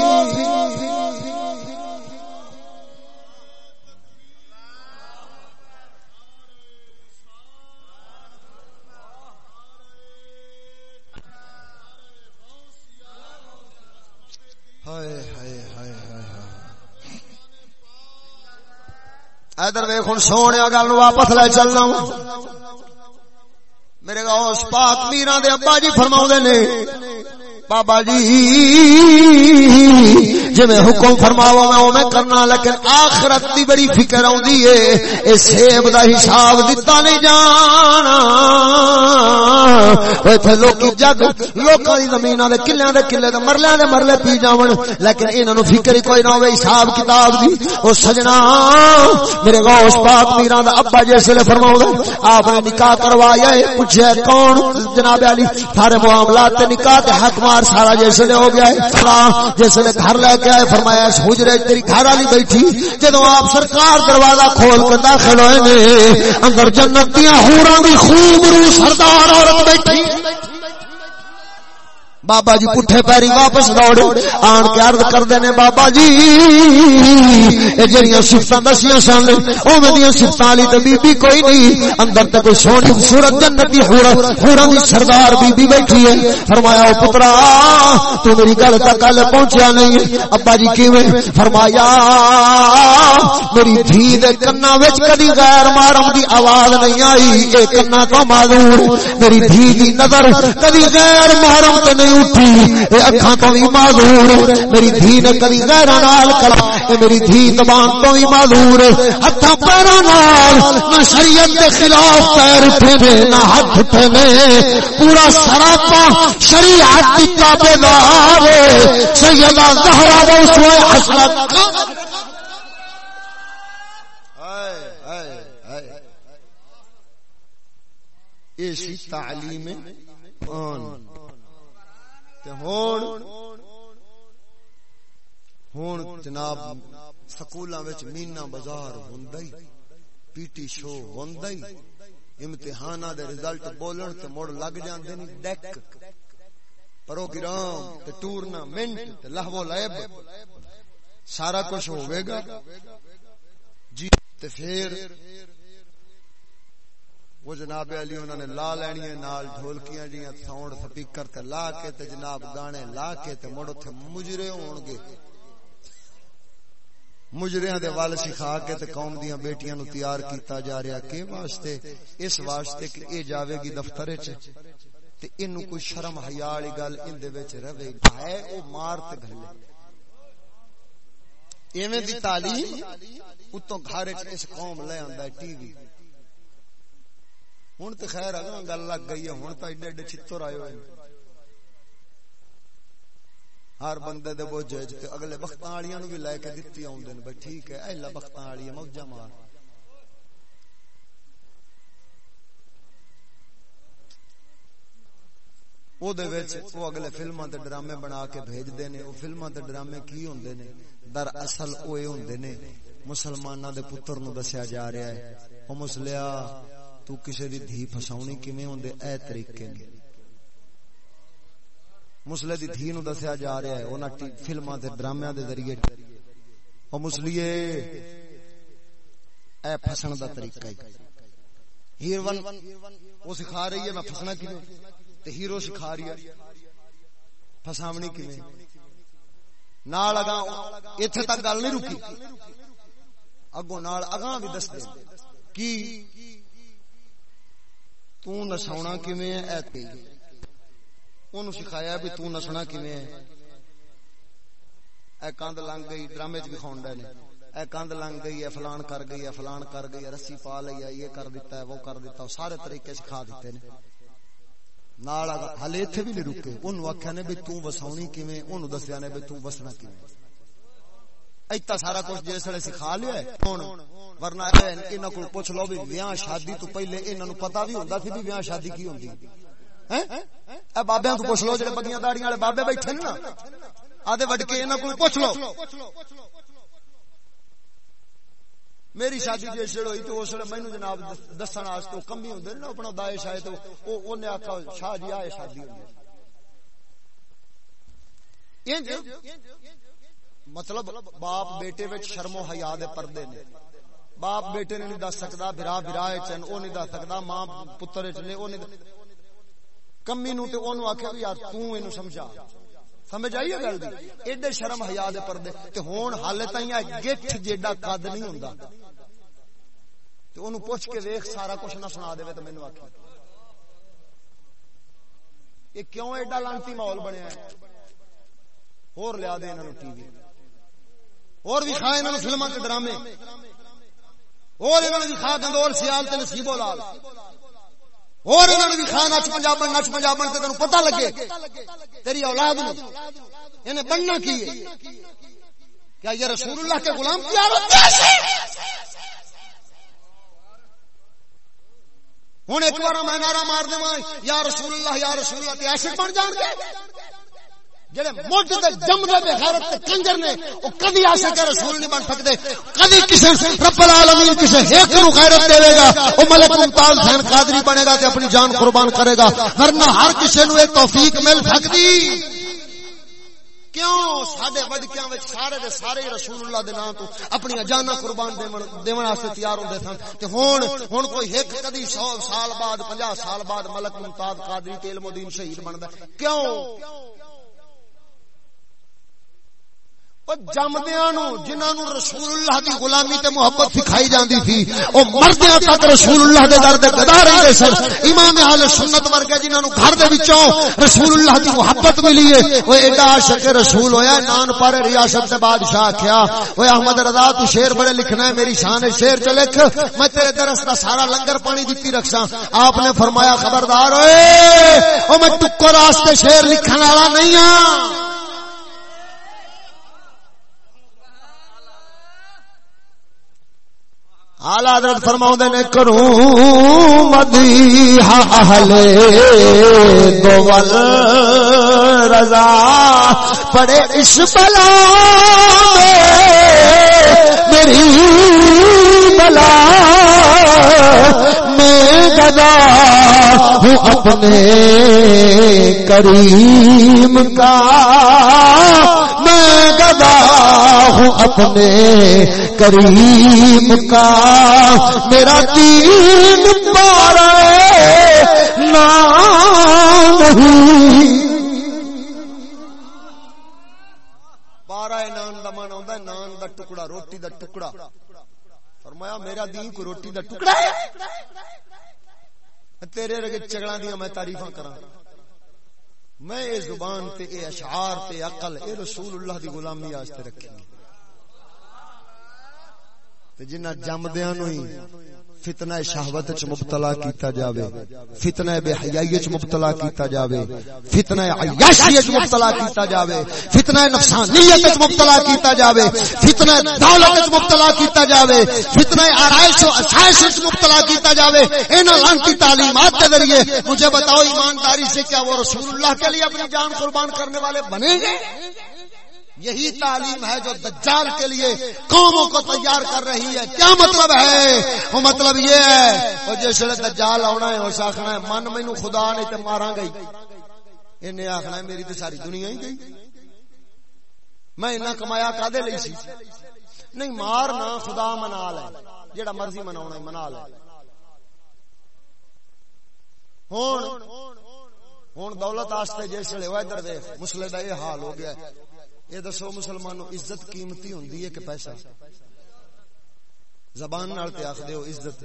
ادھر ویخ ہوں سونے گل واپس لے چلنا میرے گاؤں پاک میرا دے ابا جی فرما نے بابا جی جی میں حکم فرماوا میں او میں کرنا، لیکن آخرت دی بڑی فکر آندی ہے، اے سیب دا حساب دتا نہیں جانا۔ ایتھے لوکی جگ، لوکاں دی زمیناں دے کلیاں دے کلے تے مرلیاں دے مرلے پی جاون، لیکن انہاں نو فکر ہی کوئی نہ ہوے حساب کتاب دی۔ او سجنا، میرے غوث پاک میراں دا ابا جیسے لے فرماؤں آپ نے نکاح کروایا ہے، پوچھے کون؟ جناب علی، سارے معاملات تے نکاح تے حق مار سارا جیسے نے ہو گیا ہے جیسے نے گھر لے کے آئے، فرمایا اس حجرے تیری گھر والی بیٹھی جدو آپ سرکار دروازہ کھول کے داخل ہوئے نے، اندر جنت دیا ہوراں دی خوب رو سردار عورت بیٹھی۔ بابا جی پٹھے پیری واپس دوڑے۔ آن کے عرض کردے نے، بابا جی اے جڑیاں صفتاں دسیاں سن، اوویں دیاں صفتاں والی تے بی بی کوئی نہیں۔ اندر تے کوئی سونی صورت جنت دی حور حوراں دی سردار بی بی بیٹھی ہے۔ فرمایا، او پترا، تو میری گل تک کل پہنچیا نہیں ابا جی کیویں؟ فرمایا، میری دھی دے کنا وچ کدی غیر محرم دی آواز نہیں آئی۔ اے کنا تو معذور؟ میری دھی دی نظر کدی غیر محرم تے نہیں اٹھی، اے اکھاں تو بھی معذور، میری دھی نے کبھی غیر نال کلا، اے میری دھی زبان تو بھی معذور، ہتھاں پیراں نال نہ شریعت دے خلاف پیر اٹھے نے نہ ہاتھ اٹھے نے پورا سراپا شریعت دی تابعدار سیدہ زہرا وہ سوئے حسرت۔ ایسی تعلیم قرآن ہون ہون جناب سکولاں وچ مینا بازار ہوندائی پی ٹی شو ہوندائی امتحاناں دے رزلٹ بولن تے مڑ لگ جاندے نی ڈیک۔ پروگرام تے ٹورنامنٹ تے لہو لعب سارا کچھ ہوے گا۔ جی تے پھر وہ جناب علی انہوں نے لا لینی نال ڈھولکیاں جیاں، ساؤنڈ سپیکر تے لا کے تے جناب گانے لا کے تے مڑ اوتھے مجرے ہون گے۔ مجریاں دے وال سکھا کے تے قوم دیاں بیٹیاں نو تیار کیتا جا رہا کے واسطے؟ اس واسطے کہ اے جاوے گی دفتر وچ تے اینو کوئی شرم حیا والی گل ان دے وچ رہے۔ ہے او مار تے گھلے۔ ایویں دی تعلیم، اتوں گھر وچ اس قوم لے آندا ہے، ٹی وی۔ ہوں تو خیر اگا گل لگ گئی ہے ہوں تو ایڈے ایڈے چتر آئے ہوئے ہر بندے دے بوجھے تے اگلے بختاں والیاں نو بھی لے کے دتی اوندے نے بھائی ٹھیک ہے ایلا بختاں والی موجا مار۔ او دے وچ او اگلے فلماں تے ڈرامے بنا کے بھیج دے نے، او فلماں تے ڈرامے کی ہوندے نے؟ در اصل اوے ہوندے نے۔ مسلماناں دے پتر نو دسیا جا رہا ہے او مسلیا تو کسی دی دھی فساونی کیویں ہوندے؟ اے طریقے نے۔ مسلے دی دھی نو دسیا جا رہا ہے انہاں فلماں تے ڈرامے دے ذریعے۔ او مسلیے اے پھسن دا طریقہ ہے۔ ہیروین وہ سکھا رہی ہے، میں پھسنا کیوں تے ہیرو سکھا رہی ہے۔ فساونی کیویں؟ نال اگاں، ایتھے تک گل نہیں رکی۔ اگوں نال اگاں بھی دس دے۔ کی؟ تو نساونا کیویں ہے اے تے اونوں سکھایا بھی تو نسنا کیویں ہے اے کاند لنگ گئی ڈرامے چ دکھاون دے نے اے کاند لنگ گئی ہے فلان کر گئی ہے فلان کر گئی ہے رسی پا لئی ہے یہ کر دیتا ہے وہ کر دیتا ہے سارے طریقے سکھا دیتے نے نال ہلے ایتھے بھی نہیں رکے اونوں آکھیا نے بھی تو وساونی کیویں اونوں دسیا نے بھی تو وسنا کیویں ایتا سارا کچھ جس ویلے سکھا لیا ہے ہن ورنہ انہاں کول پوچھ لو بھی بیاہ شادی تو پہلے انہاں نو پتہ بھی ہوندا سی بھی بیاہ شادی کی ہوندی۔ ہے اے بابیاں تو پوچھ لو جڑے بگیاں داڑیاں والے بابے بیٹھے نا۔ آدھے وڈ کے انہاں کول پوچھ لو۔ میری شادی جس ویل ہوئی تو اس ویل مینوں جناب دسن واسطے کمی ہوندے نا، اپنا داعش آئے تو او اونے آکھا شاہ جی آئے شادی ہوندی۔ مطلب باپ بیٹے وچ شرم و حیا دے پردے نے۔ باپ بیٹے نے نہیں دس سکدا، بھرا بھرا وچ او نہیں دس سکدا، ماں پتر وچ نے، او نہیں کمی نو تے اونوں آکھیا بھی یار تو اینو سمجھا۔ سمجھ آئی ہے گل دی؟ ایڈے شرم حیا دے پردے۔ تے ہن حالے تائیں گٹھ جیڈا قد نہیں ہوندا۔ تے اونوں پوچھ کے ویکھ، سارا کچھ نہ سنا دے تے مینوں آکھی یہ کیوں ایڈا لانتی ماحول بنیا ہے؟ اور لیا دے انہاں نو ٹی وی۔ اور بھی کھائے انہاں نو فلماں تے ڈرامے۔ اور انہاں نو کھا گندور سیال تے نصیب لال۔ اور انہاں نو کھا نچ پنجابن نچ پنجابن تے تینوں پتہ لگے۔ تیری اولاد نو انہیں بننا کی ہے؟ کیا یہ رسول اللہ کے غلام تیار ہوتے ہیں؟ ہوں ایک بار میں نعرہ مار دوں یا رسول اللہ، یا رسول اللہ، تے ایسے بن جان گے؟ جڑے مجھ دے جم دے بے غیرت تے کنجر نے او کبھی ایسے کہ رسول نہیں بن سکدے کبھی کسے رب العالمین کسے ایک نو غیرت دے گا او ملک ممتاز حسین قادری بنے گا تے اپنی جان قربان کرے گا، ورنہ ہر کسے نو یہ توفیق مل سکدی کیوں؟ ساڈے وڈکیاں وچ سارے دے سارے رسول اللہ دے نام تو اپنی جاناں قربان دیون دیون واسطے تیار ہوندے سن۔ تے ہن ہن کوئی ایک کدی 100 سال بعد 50 سال بعد ملک ممتاز قادری تے علم الدین شہید بندا کیوں؟ جمدیا نو جنہوں نو رسول اللہ دی غلامی تے محبت سکھائی جاندی تھی۔ او مردیاں تک رسول اللہ دے در دے گدا رہندے سن۔ امام اہل سنت ورگے جنہوں نو گھر دے وچوں رسول اللہ دی محبت ملی ہے۔ او ایڈا عاشق رسول ہویا نان پر ریاست دے بادشاہ کیا۔ او احمد رضا تو شعر بڑے لکھنا ہے میری شان ہے شعر چ لکھ میں تیرے درس دا سارا لنگر پانی دتی رکھساں۔ آپ نے فرمایا خبردار اوئے او میں ٹکر واسطے شعر لکھن والا نہیں ہاں۔ آلہ حضرت فرماؤں نے، کروں مدی حل گول رضا پڑے اس بلا میری بلا، میں گدا ہوں اپنے کریم کا گدا ہوں اپنے کریم کا۔ میرا تین پارا نہیں۔ بارہ نان کا من آ نان کا ٹکڑا، روٹی کا ٹکڑا۔ فرمایا، میرا دین کو روٹی کا ٹکڑا تیرے رگے چگڑا دیا میں تعریف کرا میں اے زبان تے اے اشعار تے عقل، اے رسول اللہ دی غلامی واسطے رکھی تے جنہ جمدیاں نو ہی فتنہ شہوت چ مبتلا کیتا جاوے، فتنہ بے حیائی چ مبتلا کیتا جاوے، فتنہ عیاشی چ مبتلا کیتا جاوے، فتنہ نفسانیت چ مبتلا کیتا جاوے، فتنہ دولت چ مبتلا کیتا جاوے، فتنہ آرائش و اسائش چ مبتلا کیتا جاوے۔ ان لانتی تعلیمات کے ذریعے مجھے بتاؤ ایمانداری سے کیا وہ رسول اللہ کے لیے اپنی جان قربان کرنے والے بنیں گے یہی تعلیم ہے جو دجال کے لیے قوموں کو تیار کر رہی ہے۔ کیا مطلب ہے؟ وہ مطلب یہ ہے وہ جس دجال آنا ہے اس آخنا ہے من مینو خدا نہیں تو مارا گئی۔ انہیں آخنا ہے میری تو ساری دنیا ہی گئی۔ میں اتنا کمایا کدے لی سی؟ نہیں مارنا خدا منا لے۔ جڑا مرضی منا منا لے۔ ہوں ہوں دولت آستے جس ویلے وہ ادھر مسلے کا یہ حال ہو گیا یہ دسو مسلمانوں، عزت قیمتی ہوں کہ پیسہ؟ زبان نال تے عزت۔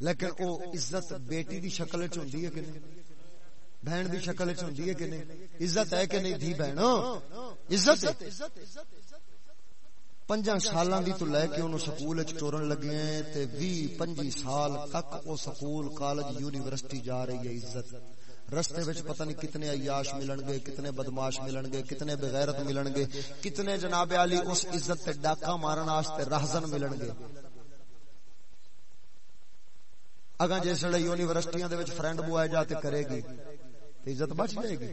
لیکن او عزت بیٹی دی شکل چ ہوندی ہے کہ نہیں؟ بہن دی شکل چ ہوندی ہے کہ نہیں؟ عزت ہے کہ نہیں دی بہن؟ عزت پنجا سالاں دی تو لے کے انہوں سکول وچ ٹورن لگے ہیں تے 20 25 سال تک او سکول کالج یونیورسٹی جا رہی ہے عزت۔ رستے وچ پتہ نہیں کتنے عیاش ملن گے کتنے بدماش ملن گے کتنے بغیرت ملن گے کتنے جناب علی اس عزت تے ڈاکا مارن واسطے رہزن ملن گے اگا جس ویلے یونیورسٹیاں دے وچ فرینڈ بوائے جا تے کرے گی تے عزت بچ جائے گی۔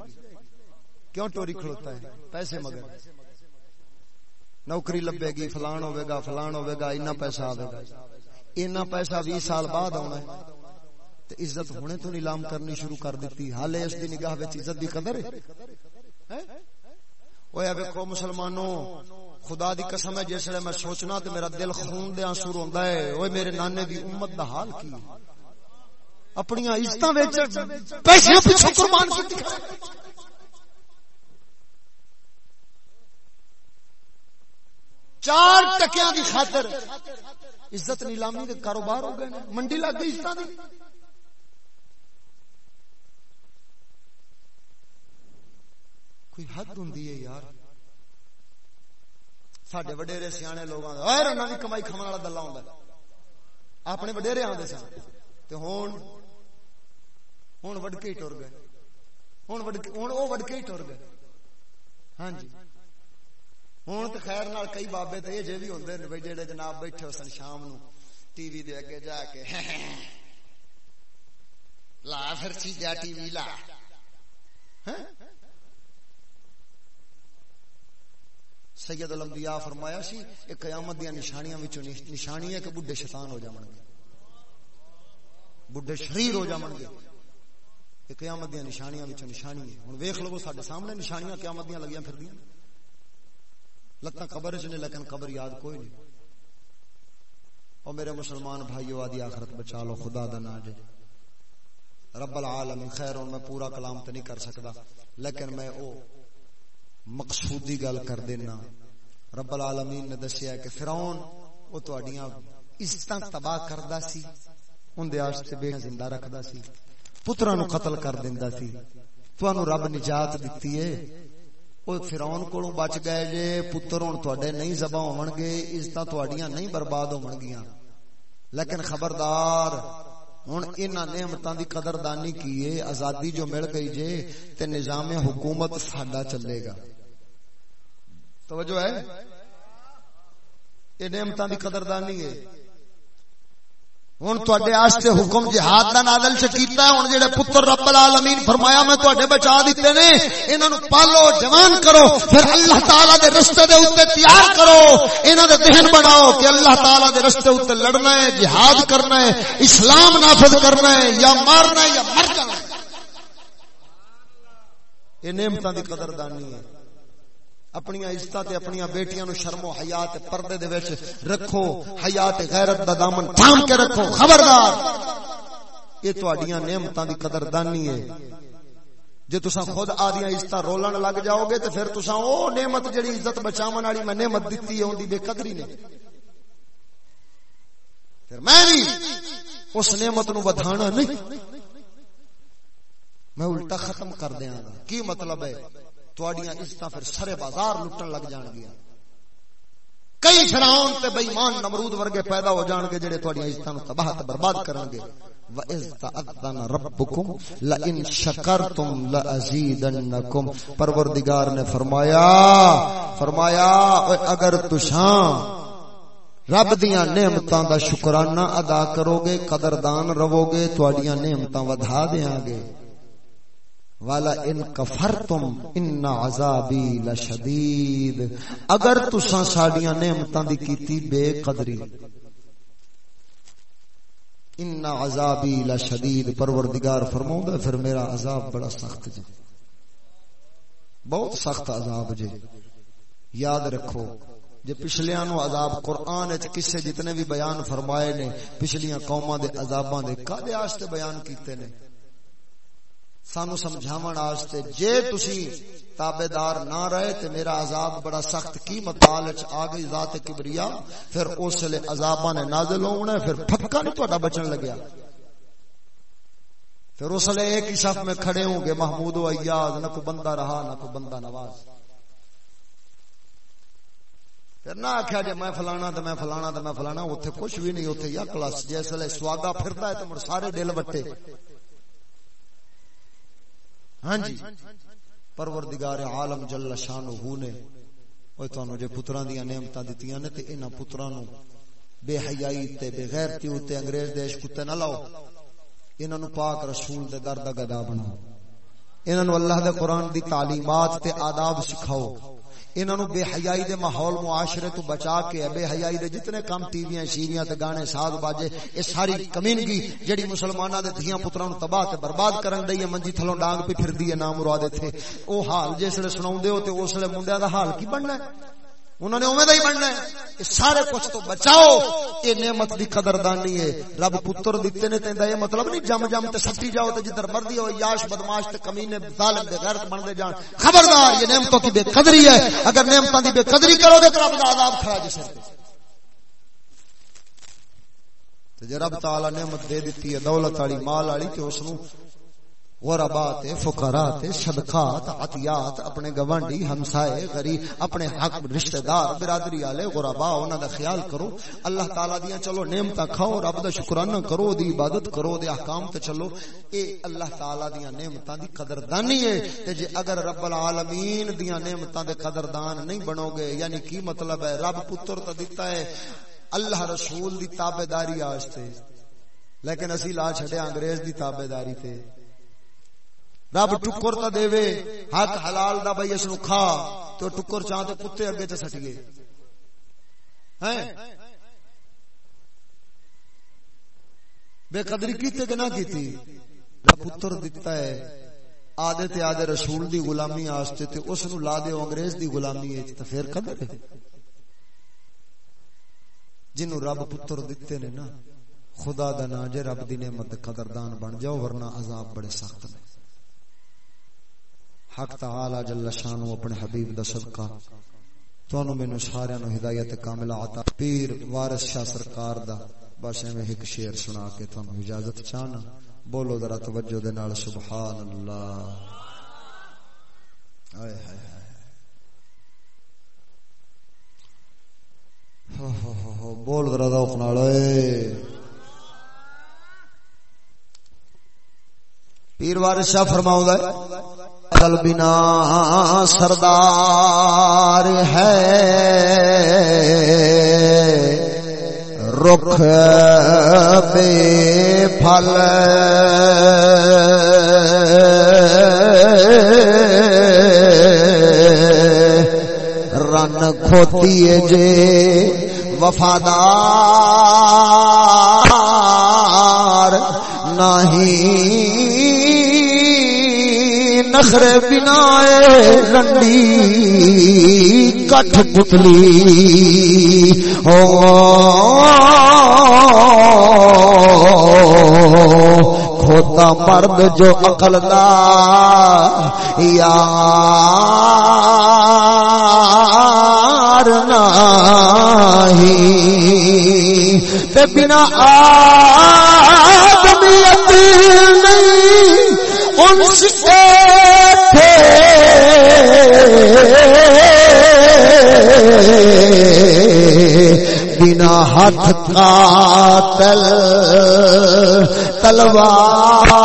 کیوں ٹوری کھلوتا ہے؟ پیسے مگر۔ نوکری لبے گی، فلان ہوے گا، فلان ہوے گا، اتنا پیسہ آوے گا۔ اتنا پیسہ 20 سال بعد آنا ہے۔ تے عزت ہونے تو نیلام کرنی شروع کر دیتی۔ حالے اس دی نگاہ وچ عزت دی قدر ہے۔ اوے ویکھو مسلمانوں، خدا دی قسم ہے، جس میں سوچنا تے میرا دل خون دے آنسو روندا ہے۔ اوے میرے نانے دی امت دا حال کی؟ اپنی عزتاں وچ پیسے پیچھے قربان کیتی۔ چار ٹکیاں دی خاطر عزت نیلامی دے کاروبار ہو گئے منڈی لگ گئی عزتاں دی۔ کوئی حد ہوں یار؟ سڈے وڈیرے سیانے لوگ کی کمائی کھانے والا دلہ ہوں اپنے وڈیرے آدھے سن۔ تو ہوں ہوں وڈکے ہی ٹر گئے۔ ہوں وہ وڈکے ہی ٹر گئے۔ ہاں جی۔ ہوں تو خیر نال کئی بابے تو یہ جی بھی ہوں بھائی جہے جناب بیٹھے سن شام نو ٹی وی دے اگے جا کے۔ لا پھر چیزا ٹی وی لا ہاں؟ سید الانبیاء فرمایا سی ایک قیامت دیا نشانیاں وچوں نشانی ہے کہ بڈھے شیطان ہو جاون گے۔ بڈھے شریر ہو جاون گے۔ یہ قیامت دیا نشانیاں وچوں نشانی ہے۔ ہن ویکھ لو ساڈے سامنے نشانیاں قیامت دیاں لگیاں پھردیاں لتاں قبر وچ نے، لیکن قبر یاد کوئی نہیں۔ او میرے مسلمان بھائیو آدی آخرت بچا لو، خدا دا نام جے۔ رب العالمین، خیر میں پورا کلام تے نہیں کر سکدا، لیکن میں او مقصودی گل کر دینا۔ رب العالمین نے دسیا کہ فرعون وہ تواڈیاں عزتاں تباہ کردا سی، اون دے واسطے بے زندہ رکھدا سی، پتراں نو قتل کر دیندا سی۔ تانوں رب نجات دتی ہے۔ او فرعون کولوں بچ گئے جے، پتر ہن تواڈے نہیں ذبح ہون گے عزتاں تواڈیاں نہیں برباد ہون گیاں۔ لیکن خبردار ہوں ان نعمتوں کی قدردانی کی ہے، آزادی جو مل گئی جے، تے نظام حکومت ساڈا چلے گا۔ توجہ ہے؟ یہ نعمتوں کی قدردانی ہے۔ ہوں تے حکم جہاد کا نادل چکیتا ہے ہوں جڑے پتر رب العالمین فرمایا، میں تے بچا دیتے نے انہوں نے پالو، جوان کرو، پھر اللہ تعالی دے رستے دے اوتے تیار کرو۔ انہاں دے ذہن بناؤ کہ اللہ تعالی دے رستے اوتے لڑنا ہے، جہاد کرنا ہے، اسلام نافذ کرنا ہے، یا مارنا ہے، یا مر جانا ہے۔ یہ نعمتوں کی قدردانی ہے۔ اپنی عزت تے اپنی بیٹیاں نو شرم و حیا تے پردے دے وچ رکھو حیا تے غیرت دا دامن تھام کے رکھو، خبردار! یہ تہاڈیاں نعمتاں دی قدردانی ہے۔ جے تساں خود آدیاں عزت رولن لگ جاؤ گے تے پھر تساں او نعمت جڑی عزت بچاون والی میں نعمت دتی ہے، اون دی بے قدری نے۔ پھر میں بھی اس نعمت نو ودھانا نہیں۔ میں الٹا ختم کر دیاں گا۔ کی مطلب ہے؟ تواڈیاں عزتاں پھر سارے بازار لٹن لگ جان گیا۔ کئی فرعون تے بے ایمان نمرود ورگے پیدا ہو جان گے جڑے تواڈیاں عزتاں نو تباہ تے برباد کرن گے۔ وَإِذْ تَأَذَّنَ رَبُّكُمْ لَإِن شَكَرْتُمْ لَأَزِيدَنَّكُمْ۔ پروردگار نے فرمایا فرمایا اگر تشاں رب دیاں نعمتاں دا شکرانہ ادا کرو گے، قدردان رہو گے، تواڈیاں نعمتاں ودھا دیاں گے۔ والا ان کفرتم ان عذابی لشدید۔ اگر تساں ساڈیاں نعمتاں دی کیتی بے قدری۔ ان عذابی لشدید۔ پروردگار فرماوندا پھر میرا عذاب بڑا سخت جے۔ بہت سخت عذاب جے۔ یاد رکھو، جے پچھلیاں نو عذاب قرآن وچ کسے جتنے بھی بیان فرمائے نے، پچھلیاں قوماں دے عذاباں دے کدے واسطے بیان کیتے نے؟ سانو سمجھاون واسطے جے تسی تابیدار نہ رہے تے میرا عذاب بڑا سخت کی مطال وچ آ گئی ذات کبریا، پھر اس لے عذاباں نے نازل ہونا پھر پھکا نہیں تہاڈا بچن لگیا۔ پھر اس لے ایک ہی صف میں کھڑے ہوں گے، محمود و ایاز، نہ کوئی بندہ رہا، نہ کوئی بندہ نواز۔ پھر نہ آخیا جی میں فلانا تو میں فلانا تو میں فلانا اتنے کچھ بھی نہیں اتنے یا کلاس، جیسے سواگا پھرتا ہے تو مر سارے دل بٹے ہاں جی۔ پروردگار عالم جل شان ہو نے اوے تانوں جے پتراں دی نعمتاں دتیاں نے، تے انہاں پتراں نو بے حیائی تے بے غیرتی تے انگریز دیش کتے نہ لاؤ۔ انہاں نو پاک رسول دے در دا گدا بناؤ۔ انہاں نو اللہ دے قران دی تعلیمات تے آداب سکھاؤ۔ انہوں بے حیائی دے ماحول معاشرے تو بچا کے بے حیائی دے جتنے کم ٹی ویاں شیریاں تے گانے، ساز باجے، اے ساری کمینگی جڑی مسلماناں دے دھیاں پتراں نو تباہ تے برباد کرن دئی ہے منجی تھلوں ڈانگ پہ پھردی ہے نام مراد تھے او حال جس لے سناوندے ہو تے اس لے منڈیاں دا حال کی بننا ہے؟ انہوں نے اوے ہی بننا ہے سارے کچھ تو بچاؤ۔ اے نعمت دی قدردانی ہے۔ رب پتر دتے نے تیندا یہ مطلب نہیں جم جم تے سٹی جاؤ تے جدھر مرضی ہو یاش بدماش تے کمینے ظالم بے غیرت بن دے جان۔ خبردار، یہ نعمتوں کی بے قدری ہے۔ اگر نعمتاں دی بے قدری کرو گے تو رب دا عذاب کھڑا جس تے جے رب تعالی نعمت دے دتی ہے، دولت والی، مال والی، تے اس نو غربات، فقرات، صدقات، عطیات، اپنے گوانڈی، ہمسائے، غریب، اپنے حق رشتہ دار برادری والے غربا انہاں دا خیال کرو۔ اللہ تعالی دیاں، چلو نعمتاں کھاؤ، رب دا شکرانہ کرو، دی عبادت کرو، دے احکام تے چلو۔ اے اللہ تعالی دیاں نعمتاں دی قدردانی ہے تے جے اگر رب العالمین دیاں نعمتاں دے قدردان نہیں بنو گے یعنی کی مطلب ہے؟ رب پتر تے دتا ہے، اللہ رسول دی تابعداری واسطے لیکن اسی لا چھڈے انگریز دی تابعداری تے۔ رب ٹکر تو دے حق حلال دا بھائی اس نو کھا تو ٹکر چاہ تو کتے اگے چ سٹ گئے بے قدری کیتے کہ نہ کیتی رب پتر دتا ہے آدھے تے آدھے رسول دی غلامی آستے تے اس نو لا دے انگریز دی غلامی ہے تے پھر قدر ہے جنوں رب پتر دتے نے نا خدا دا نا جے رب دی نعمت قدردان بن جاؤ ورنہ عذاب بڑے سخت نے حق تعالی جل شانو اپنے حبیب دا صدقہ۔ تونو مینوں سارے نو ہدایت کاملہ عطا۔ پیر وارث شاہ سرکار دا۔ بس میں ایک شعر سنا کے تانو اجازت چاہنا۔ بولو ذرا توجہ دے نال سبحان اللہ ہائے ہائے۔ ہائے بول ذرا ذوق نال۔ پیر وارث شاہ فرماؤں ہے۔ قلب بنا سردار ہے۔ رخ بے پھل۔ رن کھوتی جے وفادار۔ نہیں نخر بنا رنڈی کٹ پتلی۔ ہو کھوتا مرد جو اقل دا یار نہیں بنا آدمیت نہیں ان سے بنا ہاتھ کا تل تلوار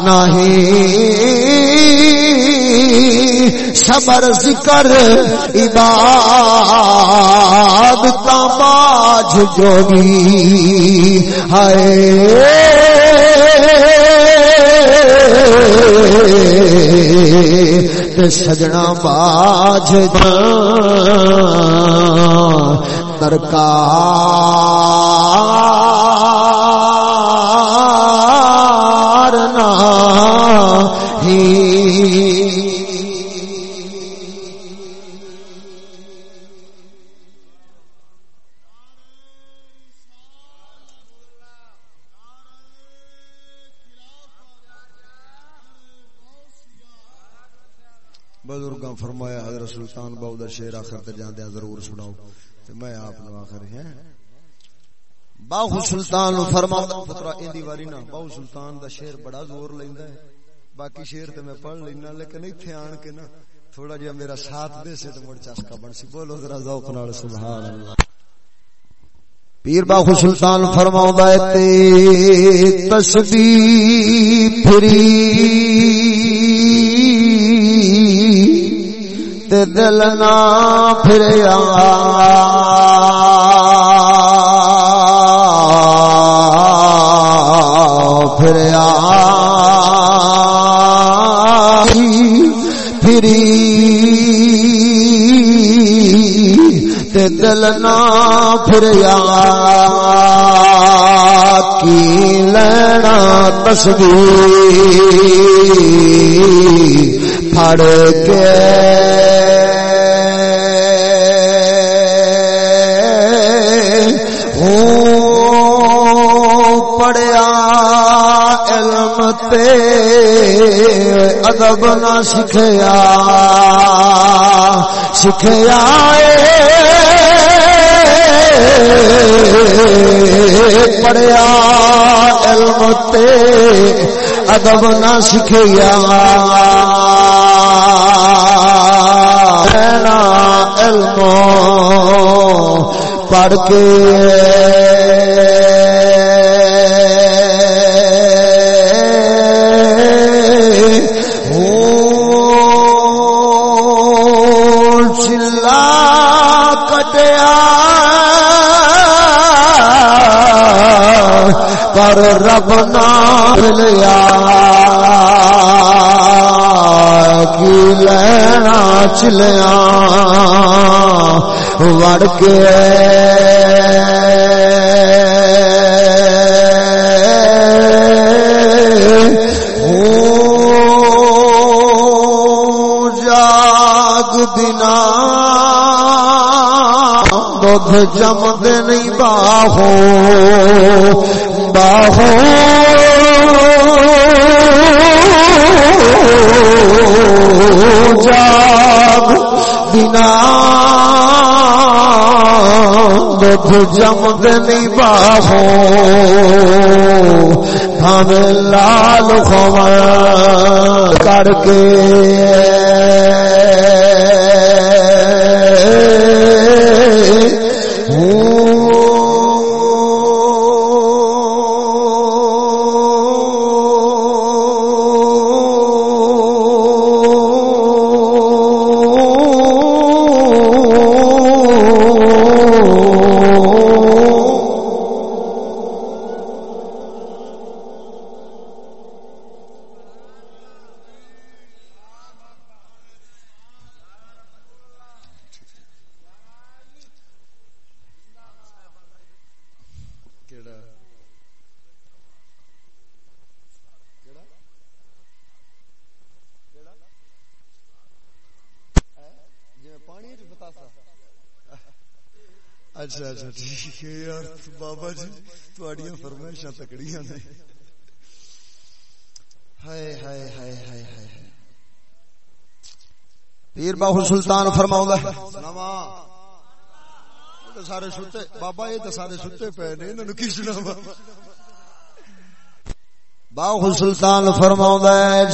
نہیں اچھا صبر ذکر عباد باج جوگی ہے سجنا باج درکار۔ شیر آخر تے جاندے ضرور سناؤ۔ تے میں آپ نو آخر ہیں باہو سلطان فرماؤں پترا ایندی واری نا باہو سلطان دا شیر بڑا زور لیندا ہے۔ باقی شیر تے میں پڑھ لینا لیکن ایتھے آن کے نا تھوڑا جہا میرا ساتھ دے سے تے مڑ چسکا بن سی۔ بولو ذرا ذوق نال سبحان اللہ۔ پیر باہو سلطان فرماؤں دا تے تسبیح پھری۔ دل نہ پھریا پھریا پھری تے دل نہ پھریا کی لینا تصویر پھڑ کے ادب سکھیا سکھیا پڑیا علم تے ادب نہ سکھیا۔ علم پڑھ کے۔ رب نام لیا کی لینا چلیا وڑ کے دودھ جم دے نہیں باہو دودھ جم دے باہو ہمیں لال خمر کر کے۔ اچھا اچھا ٹھیک ہے یار بابا جی تھوڑیاں فرمائشاں تکڑیاں نے ہائے ہائے ہائے ہائے ہائے پیر باہو سلطان فرماؤں تو سارے ستے بابا یہ تو سارے ستے پے نے انہوں کی سناوا باہو سلطان فرماؤں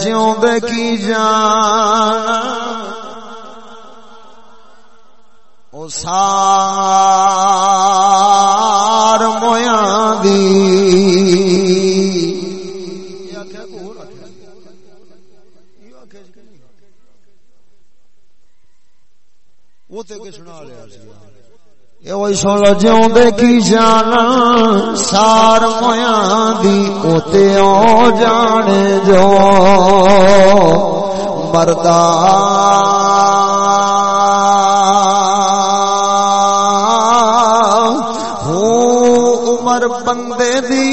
جیوں دے کی جان او سار یہ وہی سن لو جیوں دے کی جان سار مویاں دی او تے او جانے جو مردان عمر بندے دی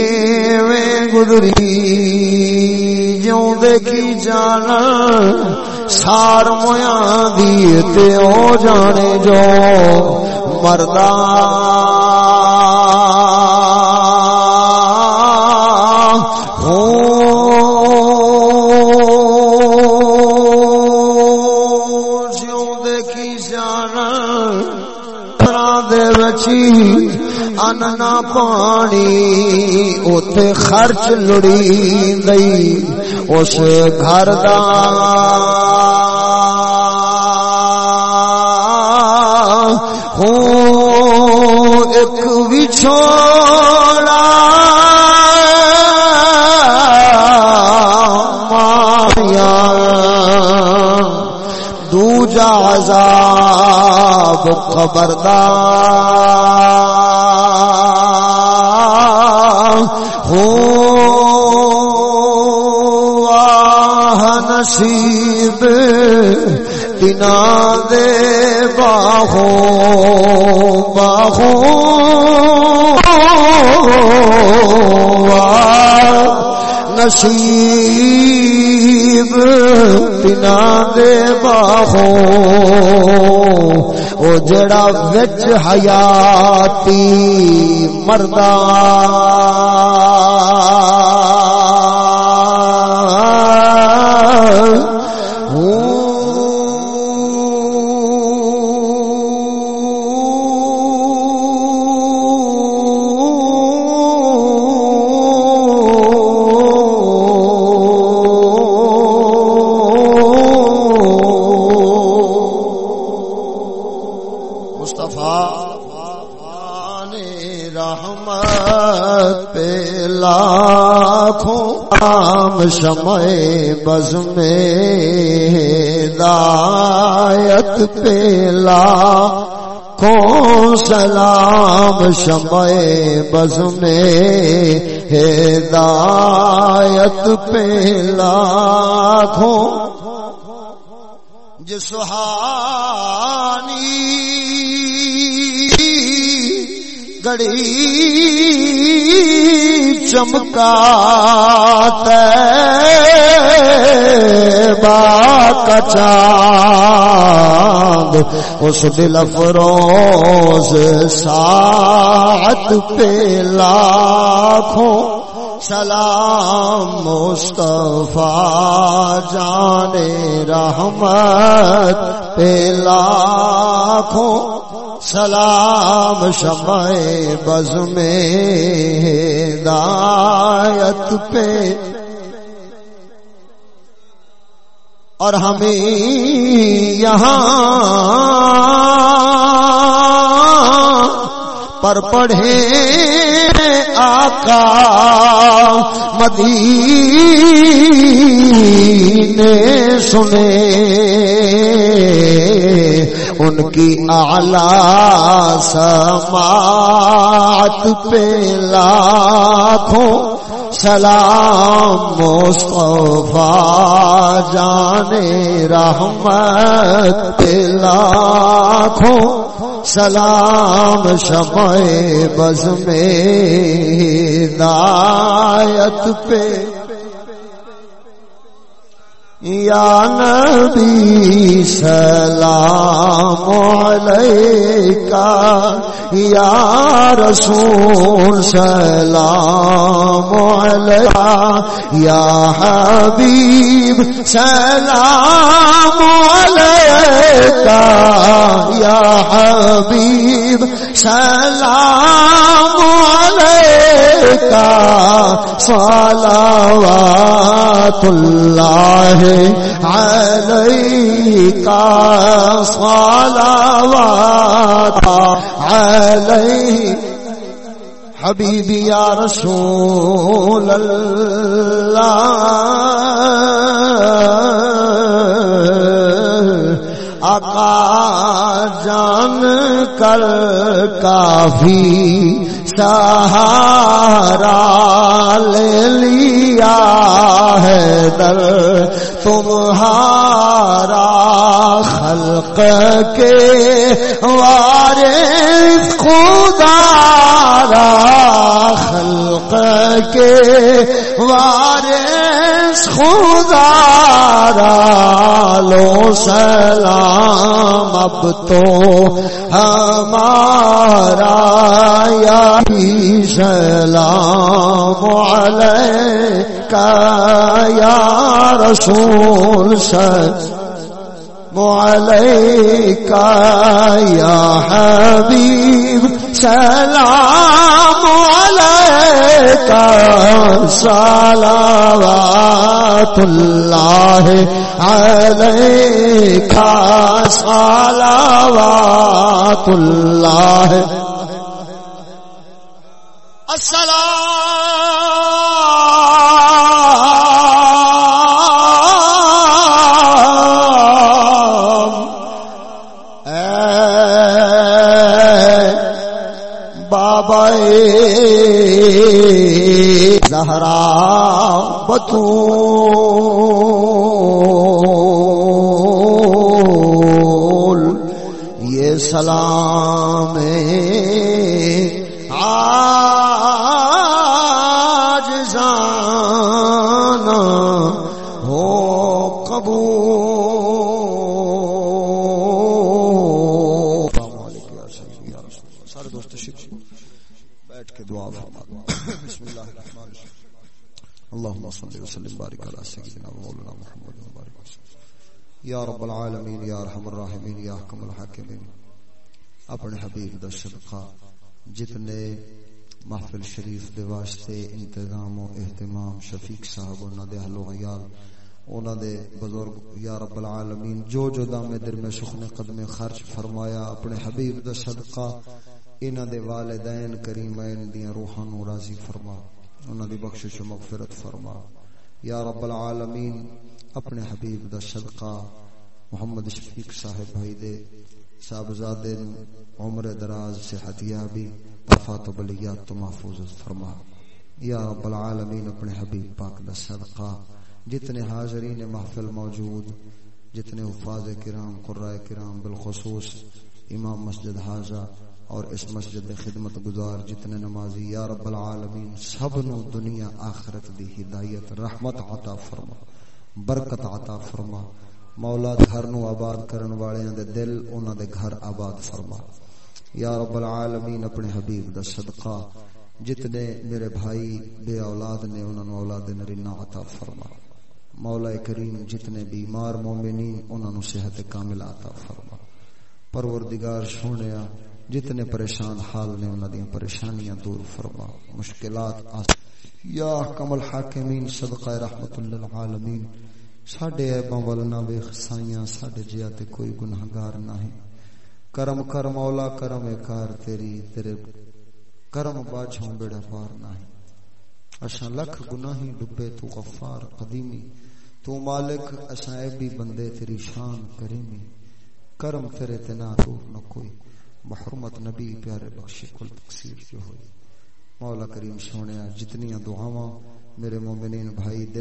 ایویں گزری جوں دیکھی جان سار مویاں دیئے تے ہو جانے جو مردہ پانی اوتے خرچ لڑی گئی اس گھر دا ہوں ایک وچھوڑا ماریا دوجا عذاب خبردار۔ نصیب بنا دے باہو باہو نصیب بنا دے باہو او جڑا وچ حیاتی مردان عام شمع بز میں ہدایت پہ لاکھوں سلام شمع بز میں ہدایت پہ لاکھوں جو گڑی چمکا کا چاند اس دل فروز سات پہ لاکھوں سلام مصطفیٰ جان رحمت پہ لاکھوں سلام شمع بز میں ہدایت پہ۔ اور ہمیں یہاں پر پڑھے آقا مدینے سنے۔ ان کی اعلی سماعت پہ لاکھوں سلام مصطفیٰ جانے رحمت پہ لاکھوں سلام شمع بز میں ہدایت پہ یا نبی سلام علیکہ، یا رسول سلام علیکہ، یا حبیب سلام علیکہ، یا حبیب سلام علیکہ، صلوات اللہ علیکہ صلوات علیہ حبیبی یا رسول اللہ آقا جان کر کافی سہارا لے لیا ہے در تمہارا خلق کے وارث خدا را خلق کے وارث خدا لو سلام اب تو ہمارا یا سلام علیکہ یا رسول سلام عليك يا حبيب سلام عليك صلوات الله عليك صلوات الله. السلام بابا زہرا بطول یہ سلام آ اللهم وسلم وبارك على سيدنا ومولانا محمد وبارك وسلم یا رب العالمین، یا ارحم الراحمین، یا حکم الحاکمین، اپنے حبیب دا صدقہ، جتنے محفل شریف دے واسطے انتظام و اہتمام شفیق صاحب، انہاں دے اہل و عیال، انہاں دے بزرگ، یا رب العالمین، جو جو دام در میں سخن قدم خرچ فرمایا، اپنے حبیب دا صدقہ، انہاں دے والدین کریمین دیاں روحاں نو راضی فرما، انہاں دی بخشش و مغفرت فرما۔ یا رب العالمین، اپنے حبیب دا صدقہ محمد شفیق صاحب بھائی دے، صاحبزادے عمر دراز صحت یابی وفات و بلیات تو محفوظ فرما۔ یا رب العالمین، اپنے حبیب پاک دا صدقہ، جتنے حاضرین محفل موجود، جتنے حفاظ کرام قرائے کرام بالخصوص، امام مسجد حاضہ اور اس مسجد خدمت گزار جتنے نمازی یا رب العالمین سب نو دنیا آخرت دی ہدایت، رحمت عطا فرما، برکت عطا فرما۔ مولا گھر نو آباد کرن والے دے دل، انہاں دے گھر آباد فرما۔ یا رب العالمین اپنے حبیب دا صدقہ جتنے میرے بھائی، بے اولاد نے، انہاں نو اولاد نرینہ عطا فرما۔ مولا کریم جتنے بیمار مومنین، انہاں نو صحت کامل عطا فرما۔ پروردگار سونیا جتنے پریشان حال نے انہاں دی پریشانیاں دور فرما، مشکلات آس۔ یا حکم الحاکمین، صدقہ رحمت للعالمین، ساڈے عیباں ول نہ ویکھ، سائیاں ساڈے جیا تے کوئی گناہگار نہیں کرم کر مولا، کرم کار تیری، تیرے کرم باجھوں بیڑا پار نہ نہیں اساں لکھ گناہی ڈبے تو غفار قدیمی، تو مالک، اساں عیبی بندے تیری شان کریمی۔ کرم تیرے تے نہ دور نہ کوئی۔ بحرمت نبی پیارے بخشے کل تقصیر جو ہوئی؟ مولا کریم سونے جتنی دعاواں میرے مومنین بھائی دل